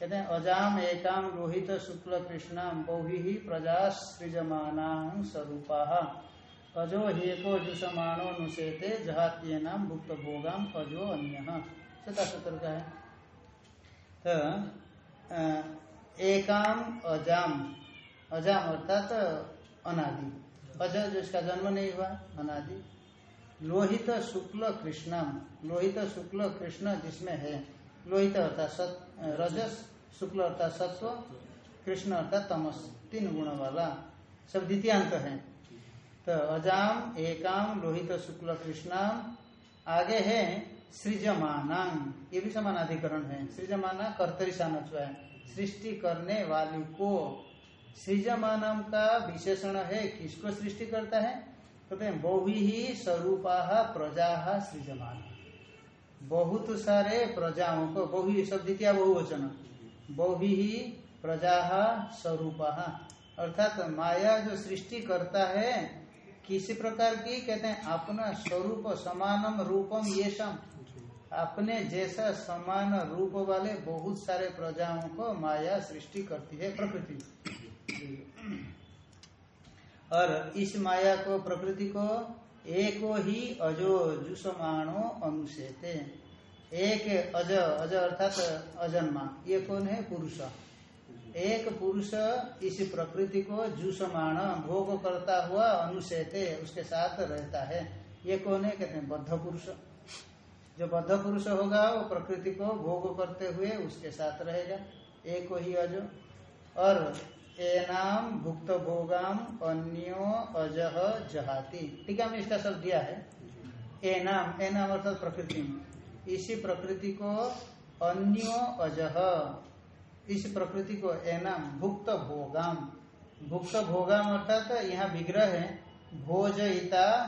कहते हैं, अजाम एकाम रोहित शुक्ल कृष्णाम बहु ही प्रजा सृजमाना स्वरूपा। अजो हेको जुषमाणो नुसेते जहात्य नाम भुक्त भोगाम अजो अन्य। सता सूत्र का है। तो एकाम अजाम। अजाम अर्थात तो अनादि। अज जिसका जन्म नहीं हुआ, अनादि। लोहित शुक्ल कृष्णम। लोहित शुक्ल कृष्ण जिसमें है। लोहित अर्थात सत रजस, शुक्ल अर्थात सत्व, कृष्ण अर्थात तमस। तीन गुण वाला। सब द्वितीयांत है। तो अजाम, एकाम, लोहित शुक्ल कृष्णाम। आगे है। सृजमानांग ये भी समानाधिकरण है। सृजमाना कर्तरी है। सृष्टि करने वाली को सृजमानम का विशेषण है, किसको सृष्टि करता है? कहते हैं, बहु ही स्वरूपा प्रजा सृजमान। बहुत सारे प्रजाओं को, बहु सब द्वितीय बहुवचन। बहु ही प्रजा स्वरूप। अर्थात तो माया जो सृष्टि करता है, किसी प्रकार की, कहते हैं, अपना स्वरूप समानम रूपम ये सम अपने जैसा समान रूप वाले बहुत सारे प्रजाओं को माया सृष्टि करती है प्रकृति। और इस माया को, प्रकृति को एको ही अजो जुसमाणो अनुसेते। एक अज अज अर्थात अजन्मा। ये कौन है? पुरुष। एक पुरुष इस प्रकृति को जुसमाण भोग करता हुआ अनुसेते, उसके साथ रहता है। ये कौन है? कहते हैं बद्ध पुरुष जो बद्ध पुरुष होगा, वो प्रकृति को भोग करते हुए उसके साथ रहेगा। एक ही अजो। और एनाम भुक्त भोगाम अन्यो अजह जहाती। टीका में इसका सब दिया है। एनाम एनाम अर्थात प्रकृति। इसी प्रकृति को अन्यो अजह। इस प्रकृति को एनाम, भुक्त भोगाम। भुक्त भोगाम अर्थात यहाँ विग्रह है। भोजयिता,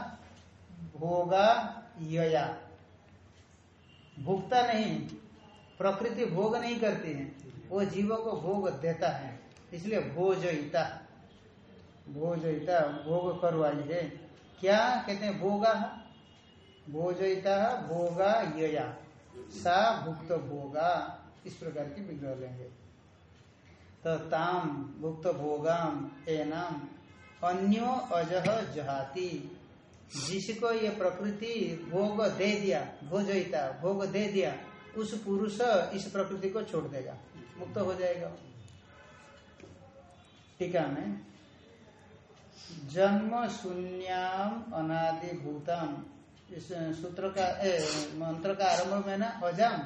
भोगा यया। भोगता नहीं प्रकृति भोग नहीं करती है। वो जीव को भोग देता है। इसलिए भोजयिता। भोजयिता, भोग करवाई है। क्या कहते हैं? भोगा। भोजयिता, भोगा यया। सा भुक्त भोगा। इस प्रकार की विग्रह लेंगे। तो ताम, भुक्त भोगाम, एनाम, अन्यो अजह जहाती। जिसको ये प्रकृति भोग दे दिया भोजयिता भोग दे दिया उस पुरुष इस प्रकृति को छोड़ देगा मुक्त हो जाएगा। टीका में जन्म शून्याम अनादि भूतम। इस सूत्र का ए, मंत्र का आरंभ में ना अजाम।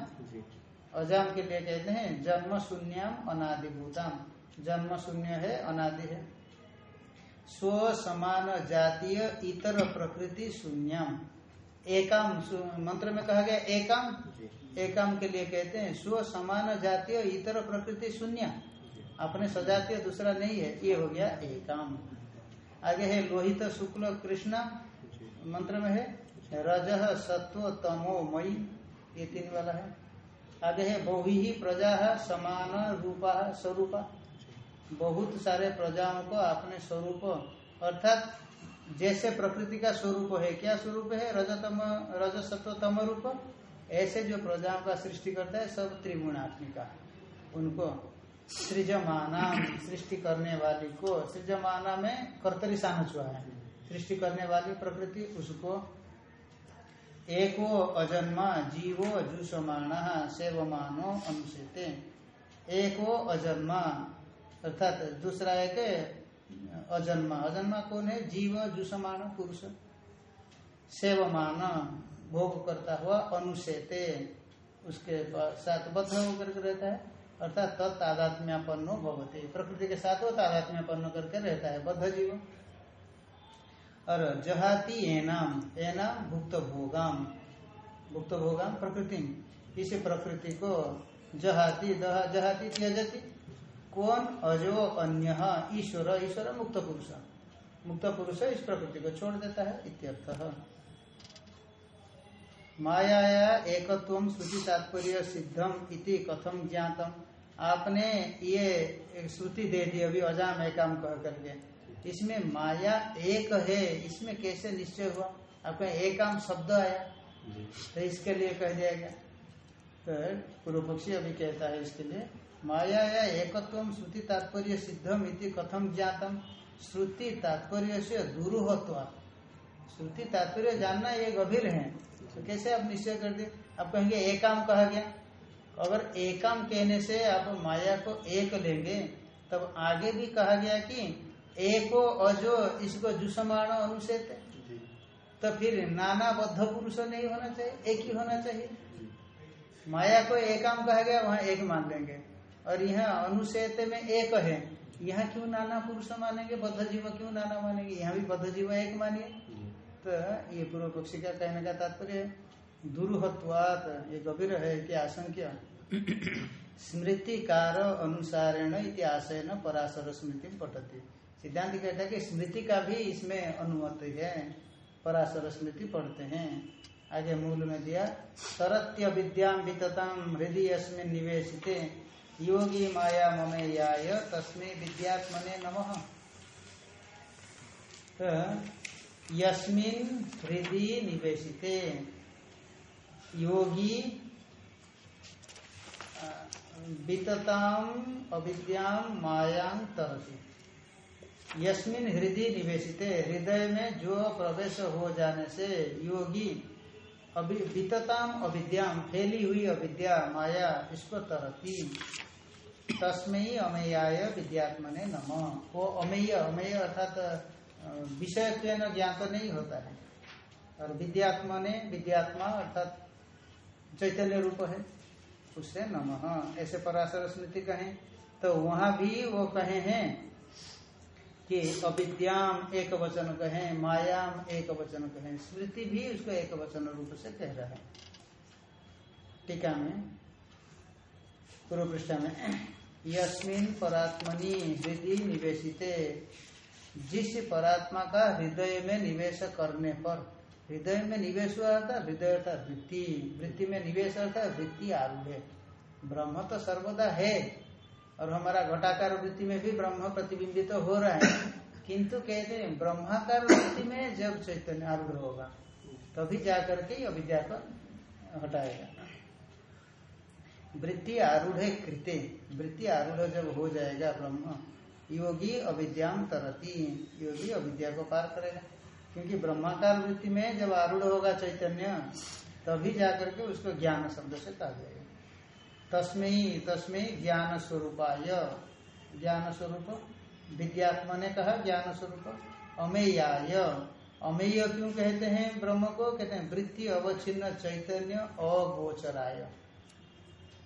अजाम के लिए कहते हैं जन्म शून्यम अनादिभूतम जन्म शून्य है अनादि है। स्व समान जातीय इतर प्रकृति शून्यम। एकम मंत्र में कहा गया एकम? एकम के लिए कहते हैं स्व समान जातीय इतर प्रकृति शून्य। अपने सजातीय दूसरा नहीं है ये हो गया एकम। आगे है लोहित शुक्ल कृष्ण। मंत्र में है रज सत्व तमो मई ये तीन वाला है। आगे है बहु ही प्रजा समान रूपा स्वरूपा। बहुत सारे प्रजाओं को अपने स्वरूप, अर्थात जैसे प्रकृति का स्वरूप है, क्या स्वरूप है? रजतम रज सत्व तम रूप। ऐसे जो प्रजाओं का सृष्टि करता है, सब त्रिगुणात्मिका। उनको सृजमाना, सृष्टि करने वाली को, सृजमाना में कर्तरी सानुचुआ है। सृष्टि करने वाली प्रकृति, उसको एको अजन्मा जीवो जुषमाण सेवमानो अनुसेते एको अजन्मा अर्थात दूसरा एक अजन्मा। अजन्मा कौन है? जीव जुसमान पुरुष। सेवमान भोग करता हुआ अनुसेते। उसके साथ बद्ध होकर के रहता है। अर्थात तत्तादात्म्यापन्नो भवते। प्रकृति के साथ वो तादात्म्यापन्न करके रहता है बद्ध जीव। और जहाती एनाम। एनाम भुक्त भोगाम। भुक्त भोगाम प्रकृति इस प्रकृति को जहाती दह जहाती त्यजती कौन? अजो अन्य ईश्वर ईश्वर मुक्त पुरुष। मुक्त पुरुष इस प्रकृति को छोड़ देता है इत्यर्थ। मायाया एकत्व श्रुति तात्पर्य सिद्धम इति कथम ज्ञातम? आपने ये श्रुति दे दी अभी अजाम एकाम कह करके। इसमें माया एक है इसमें कैसे निश्चय हुआ? आपका एकाम शब्द आया। तो इसके लिए कह दिया गया। तो पूर्व पक्षी अभी कहता है इसके लिए माया या एकत्व श्रुति तात्पर्य सिद्धम इति कथम ज्ञातम? श्रुति तात्पर्य से दुरूहत्वा श्रुति तात्पर्य जानना ये गंभीर है तो कैसे आप निश्चय कर दिए आप कहेंगे एकाम कहा गया। अगर एकाम कहने से आप माया को एक लेंगे तब आगे भी कहा गया कि एको अजो इसको जुसमाण अनुसेत। तो फिर नाना बद्ध पुरुष नहीं होना चाहिए एक ही होना चाहिए। माया को एकाम कहा गया वहाँ एक मान लेंगे। और यहाँ अनुसेत में एक है। यहाँ क्यों नाना पुरुष मानेंगे? बद्ध जीव क्यों नाना मानेंगे? यहाँ भी बद्ध जीव एक मानिए। तो ये पूर्व पक्षी का कहने का तात्पर्य है, दुरूहत्वात, ये गंभीर है कि आशंक्य। स्मृतिकार अनुसारेण इति आशयन पराशर स्मृति पठती। सिद्धांत कहता है कि स्मृति का भी इसमें अनुमति है, पराशर स्मृति पढ़ते हैं। आगे मूल में दिया सरत्य विद्याम हृदय निवेशिते। योगी माया ममे याय, तस्मे विद्यात्मने नमः। तो यस्मिन हृदय निवेशिते। योगी वितताम मायां यस्मिन हृदय निवेशित, हृदय में जो प्रवेश हो जाने से योगी वितताम अविद्याम फैली हुई अविद्या माया इसको तरती तस्मयी अमेयाय विद्यात्मने नम। वो अमेय अमेय अर्थात विषय ज्ञान तो नहीं होता है। और विद्यात्मा ने विद्यात्मा अर्थात चैतन्य रूप है, उससे नमः। ऐसे पराशर स्मृति कहें तो वहाँ भी वो कहे हैं कि अविद्याम एक वचन कहें, मायाम एक वचन कहें, स्मृति भी उसको एक वचन रूप से कह रहा है। टीका में पूर्व पृष्ठ में, यस्मिन परात्मनि हृदय निवेशिते, जिस परात्मा का हृदय में निवेश करने पर, हृदय में निवेश हुआ था, हृदय अर्थात वृत्ति वृत्ति में निवेश अर्थात वृत्ति आरूढ़ ब्रह्म तो सर्वदा है। और हमारा घटाकार वृत्ति में भी ब्रह्म प्रतिबिंबित तो हो रहा है। किंतु कहते हैं, ब्रह्माकार वृत्ति में जब चैतन्य आरूढ़ होगा, तभी जाकर के अविद्या को हटाएगा। वृत्ति आरूढ़ कृत्य वृत्ति आरूढ़ जब हो जाएगा ब्रह्म, योगी अविद्याम तरती। योगी अविद्या को पार करेगा। क्योंकि ब्रह्माकार वृत्ति में जब आरूढ़ होगा चैतन्य, तभी जाकर के उसको ज्ञान शब्द से कहा जाएगा। तस्मय तस्मय ज्ञान स्वरूपाय ज्ञान स्वरूप विद्यात्मा ने कहा ज्ञान स्वरूप अमेयाय। अमेय क्यों कहते हैं ब्रह्म को? कहते हैं वृत्ति अवच्छिन्न चैतन्य अगोचराय।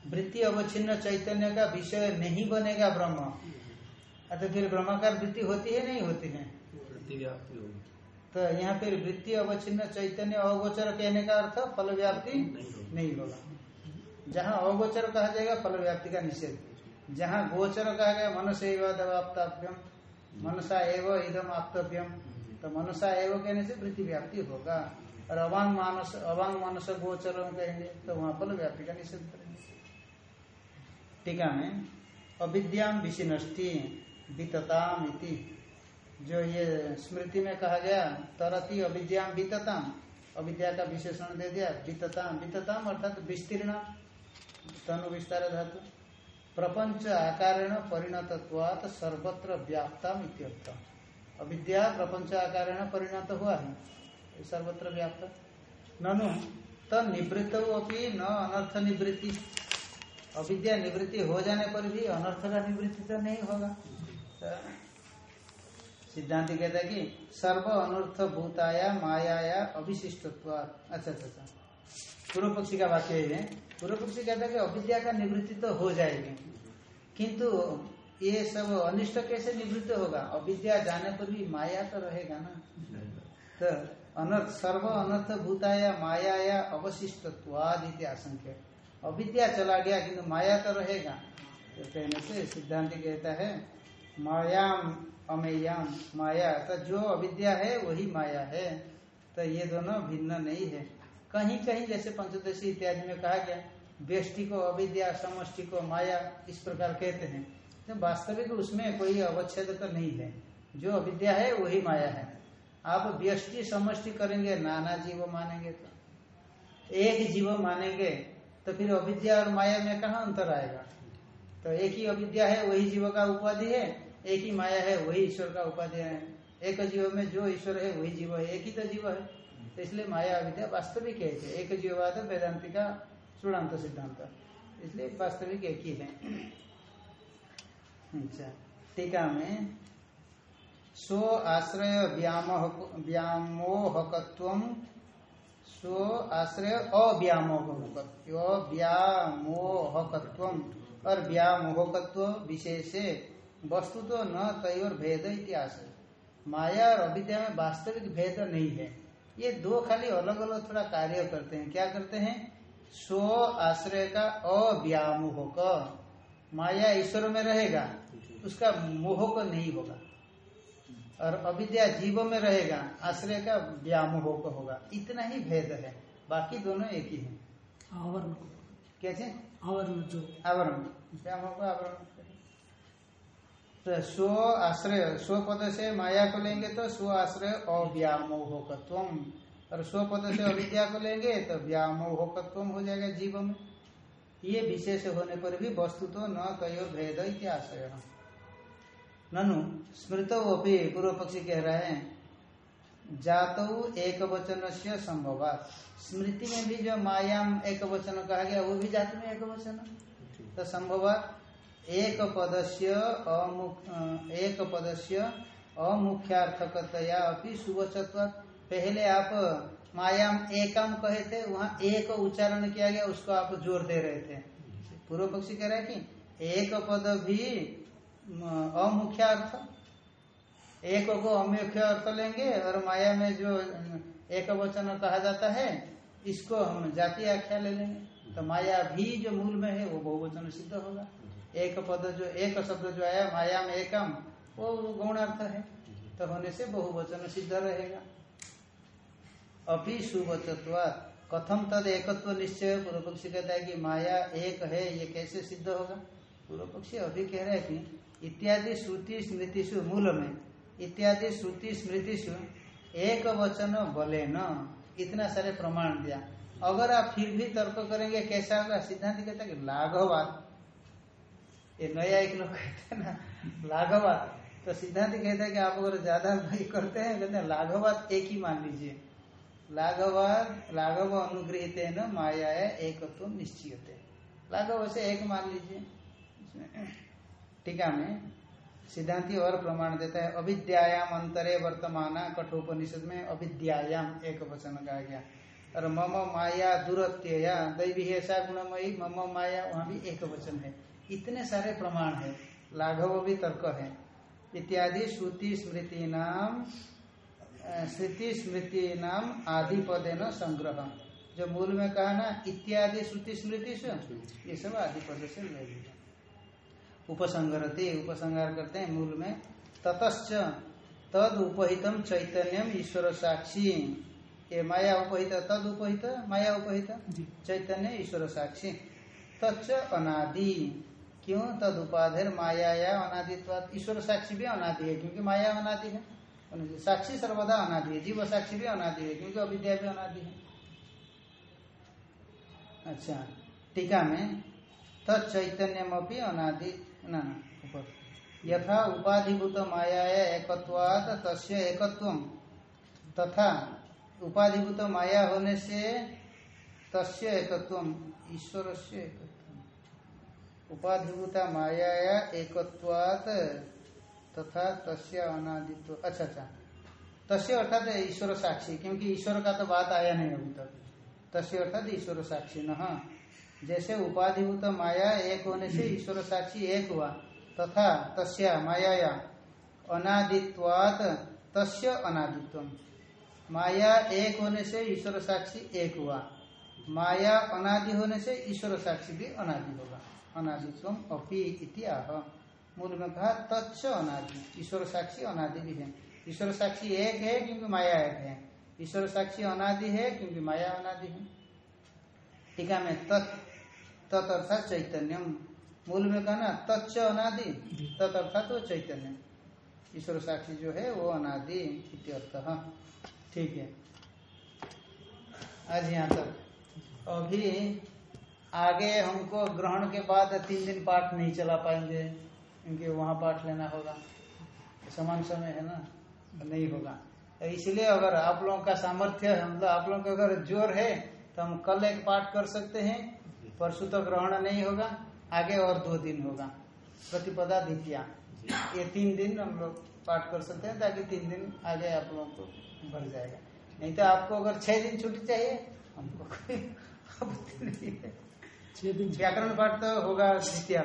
वृत्ति अवच्छिन्न चैतन्य का विषय नहीं बनेगा ब्रह्म। अतः फिर ब्रह्माकार वृत्ति होती है नहीं होती है? तो यहाँ फिर वृत्ति अवच्छिन्न चैतन्य अगोचर कहने का अर्थ फल व्याप्ति नहीं होगा। जहाँ अगोचर कहा जाएगा फल व्याप्ति का निषेध। जहाँ गोचर कहा गया मनस एवं मनसा एवं इदम आप्तव्यम। तो मनसा एवं कहने से वृत्ति व्याप्ति होगा। और अवांग मानस अवांग मानस गोचर कहेंगे तो वहाँ फल व्याप्ति का निषेध करेंगे। टीका में अविद्याम विशिनष्टि वितताम इति। जो ये स्मृति में कहा गया, तरती अविद्याम वितताम। अविद्या का विशेषण दे दिया, वितताम। वितताम अर्थात विस्तीर्ण। तनु विस्तार धातु। प्रपंच आकारेण परिणतत्वात सर्वत्र व्याप्तम इत्यर्थ अविद्या प्रपंच आकारेण परिणत हुआ है सर्वत्र व्याप्त। ननु तो निवृत्त न अनर्थ निवृत्ति अविद्या निवृत्ति हो जाने पर भी अनर्थ का निवृत्ति तो नहीं होगा। सिद्धांत कहता है कि सर्व अनर्थ भूताया मायाया अविशिष्टत्व अच्छा अच्छा अच्छा। पूर्व पक्षी का वाक्य है पूर्व पक्षी कहता है कि अविद्या का निवृत्ति तो हो जाएगी। किंतु ये सब अनिष्ट कैसे निवृत्त होगा? अविद्या जाने पर भी माया तो रहेगा ना। तो अनर्थ, सर्व अनर्थ भूताया माया अवशिष्टत्वाद आशंक्य। अविद्या चला गया, किंतु माया तो रहेगा। तो कहने से सिद्धांत कहता है, मायाम अमेयाम, माया तो जो अविद्या है, वही माया है। तो ये दोनों भिन्न नहीं है। कहीं कहीं जैसे पंचोदशी इत्यादि में कहा गया व्यष्टि को अविद्या, समष्टि को माया, इस प्रकार कहते हैं। तो वास्तविक उसमें कोई अवच्छेद तो नहीं है। जो अविद्या है, वही माया है। आप व्यष्टि, समष्टि करेंगे, नाना जीव मानेंगे तो। एक जीव मानेंगे तो फिर अविद्या और माया में कहा अंतर आएगा? तो एक ही अविद्या है, वही जीव का उपाधि है, एक ही माया है, वही ईश्वर का उपाधि है। एक जीव में जो ईश्वर है, वही जीव है। एक ही तो जीव है। तो इसलिए माया अविद्या वास्तविक है। एक जीववाद वेदांति का चूड़ान्त सिद्धांत। इसलिए वास्तविक एक ही है। अच्छा टीका में स्व आश्रय व्यामोहकत्व, स्व आश्रय अव्यामोहक व्यामोहकत्व, और व्यामोहकत्व विशेष वस्तु तो न तय भेद इतिहास माया और अविद्या में वास्तविक भेद नहीं है। ये दो खाली अलग अलग थोड़ा कार्य करते हैं। क्या करते हैं? स्व आश्रय का अव्यामोहक। माया ईश्वर में रहेगा उसका मोहक नहीं होगा। और अविद्या जीव में रहेगा आश्रय का व्यामोहक होगा। इतना ही भेद है। बाकी दोनों एक ही है। आवरण कैसे? आवरण जो। आवरण। व्यामोह आवरण। तो स्व आश्रय, स्व पद से माया को लेंगे तो स्व आश्रय अव्यामोहकत्व और स्व पद से अविद्या को लेंगे तो व्यामोहकत्व हो जाएगा जीव में। ये विशेष होने पर भी वस्तु तो न तय भेद इतिहाश्रय ननु, स्मृत भी पूर्व पक्षी कह रहे हैं, जातौ एक वचन से संभव स्मृति में भी जो मायाम एक वचन कहा गया, वो भी जात में एक वचन तो संभव एक पदस्य एक पदस्य अमुख्यार्थकतया अभी सुवचत्व पहले आप मायाम एकम कहे थे, वहाँ एक उच्चारण किया गया, उसको आप ज़ोर दे रहे थे पूर्व पक्षी कह रहे हैं कि एक पद भी अमुख्य अर्थ एक को अमुख्य अर्थ लेंगे, और माया में जो एक वचन कहा जाता है, इसको हम जाति आख्या ले लेंगे। तो माया भी जो मूल में है, वो बहुवचन सिद्ध होगा। एक पद जो, एक शब्द जो आया माया में एकम, वो गौण अर्थ है। तो होने से बहुवचन सिद्ध रहेगा। अभी सुवचत्वात कथम तद एकत्व निश्चय। पूर्व पक्षी कहता है कि माया एक है, ये कैसे सिद्ध होगा? पूर्व पक्षी अभी कह रहा है कि इत्यादि श्रुति स्मृतिशु मूल में, इत्यादि श्रुति स्मृतिशु एक वचन बोले न इतना सारे प्रमाण दिया। अगर आप फिर भी तर्क करेंगे, कैसा होगा? सिद्धांत कहता है कि लाघवात। ये नया एक लोग कहते हैं ना लाघवात तो सिद्धांत कहता है कि आप अगर ज़्यादा भाई करते हैं, कहते हैं लाघवात एक ही मान लीजिए। लाघवाद लाघव अनुग्रहित है न माया है एक तो निश्चित लाघव से एक मान लीजिए। टीका में सिद्धांति और प्रमाण देता है, अविद्यायाम अंतरे वर्तमान, कठोपनिषद में अविद्यायाम एक वचन कहा गया। और मम माया दूरत्या दैवी ऐसा गुणमयी, मम माया वहाँ भी एक वचन है। इतने सारे प्रमाण है। लाघव भी तर्क है। इत्यादि श्रुति स्मृति नाम श्रुति स्मृति नाम आदि पदे न संग्रह जो मूल में कहा ना इत्यादि श्रुति स्मृति से ये सब आदि पद से ले लिया उपसंगरती उपसंगार करते हैं मूल में। ततश्च तद उपहितम चैतन्यम ईश्वर साक्षी। ये माया उपहित तद उपहित माया उपहित? चैतन्य ईश्वर साक्षी। तच्च अनादि। क्यों? तद उपाधिर माया या अनादित्वाद ईश्वर साक्षी भी अनादि है, क्योंकि माया अनादि है। साक्षी सर्वदा अनादि है, जीव साक्षी भी अनादि है, क्योंकि अविद्या भी अनादि है। अच्छा टीका में तैतन्यम अनादि, न ऊपर यथा उपाधिभूत माया एकत्वात, तस्य एकत्व तथा उपाधिभूत माया होने से तस्य एकत्व ईश्वर से एकत्व उपाधिभूता माया एकत्वात तथा तस्य अनादित्व। अच्छा अच्छा। तस्य अर्थात ईश्वर साक्षी, क्योंकि ईश्वर का तो बात आया नहीं अभी तक। तस्य अर्थात ईश्वर साक्षी, न जैसे उपाधिभूत माया एक होने से ईश्वर साक्षी एक हुआ, तथा तस्य माया अनादित्वात तस्य अनादित्व माया एक होने से ईश्वर साक्षी एक हुआ। माया अनादि होने से ईश्वर साक्षी भी अनादि होगा। अनादित्व अपी आह। मूल में कहा तत्स अनादि। ईश्वर साक्षी अनादि भी है ईश्वर साक्षी एक है, क्योंकि माया एक है। ईश्वर साक्षी अनादि है, क्योंकि माया अनादि है। टीका में तत् तत् अर्थात चैतन्यम। मूल में कहा ना तत्च अनादि। तत् अर्थात वो चैतन्य। ईश्वर साक्षी जो है, वो अनादि इत्यर्थ ठीक है। आज यहाँ तक। अभी आगे हमको ग्रहण के बाद तीन दिन पाठ नहीं चला पाएँगे, क्योंकि वहाँ पाठ लेना होगा। समान समय है ना? नहीं होगा। तो इसलिए अगर आप लोगों का सामर्थ्य मतलब आप लोगों का अगर ज़ोर है तो हम कल एक पाठ कर सकते हैं, परसों तो ग्रहण नहीं होगा, आगे और दो दिन होगा। प्रतिपदा द्वितीया। ये तीन दिन हम लोग पाठ कर सकते हैं, ताकि तीन दिन आगे आप लोगों को बढ़ जाएगा। नहीं तो आपको अगर छह दिन छुट्टी चाहिए, हमको कोई आपत्ति नहीं है। व्याकरण पाठ तो होगा द्वितीया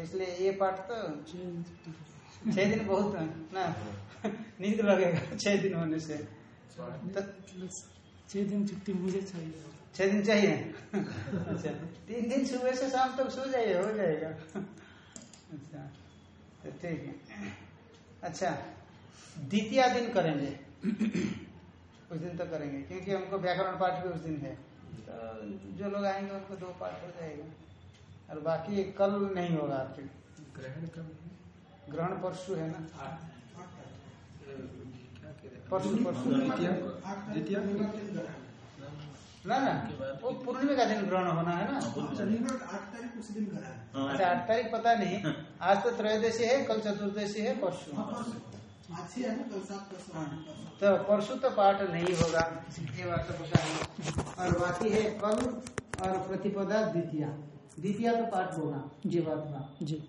इसलिए ये पाठ तो छह दिन बहुत है ना? नींद लगेगा छह दिन होने से। तो छह दिन छुट्टी मुझे चाहिए। छह दिन चाहिए? अच्छा तीन दिन सुबह से शाम तक सो जाइए हो जाएगा। अच्छा तो ठीक है। अच्छा द्वितीय दिन करेंगे। उस दिन तो करेंगे क्योंकि हमको व्याकरण पाठ भी उस दिन है। तो जो लोग आएँगे उनको दो पाठ हो जाएगा। और बाकी कल नहीं होगा आपके। ग्रहण कब ग्रहण परसों है ना? परसों परसों। द्वितीया? द्वितीया? ना ना। वो पूर्णिमा का दिन ग्रहण होना है ना? आठ तारीख उस दिन करा अच्छा आठ तारीख पता नहीं। आज तो त्रयोदशी है कल चतुर्दशी है परसों। ही तो परसु तो पाठ नहीं होगा ये बात तो पता है और बाकी है कल और प्रतिपदा द्वितीय। द्वितीय तो पाठ होगा जीवात्मा जी।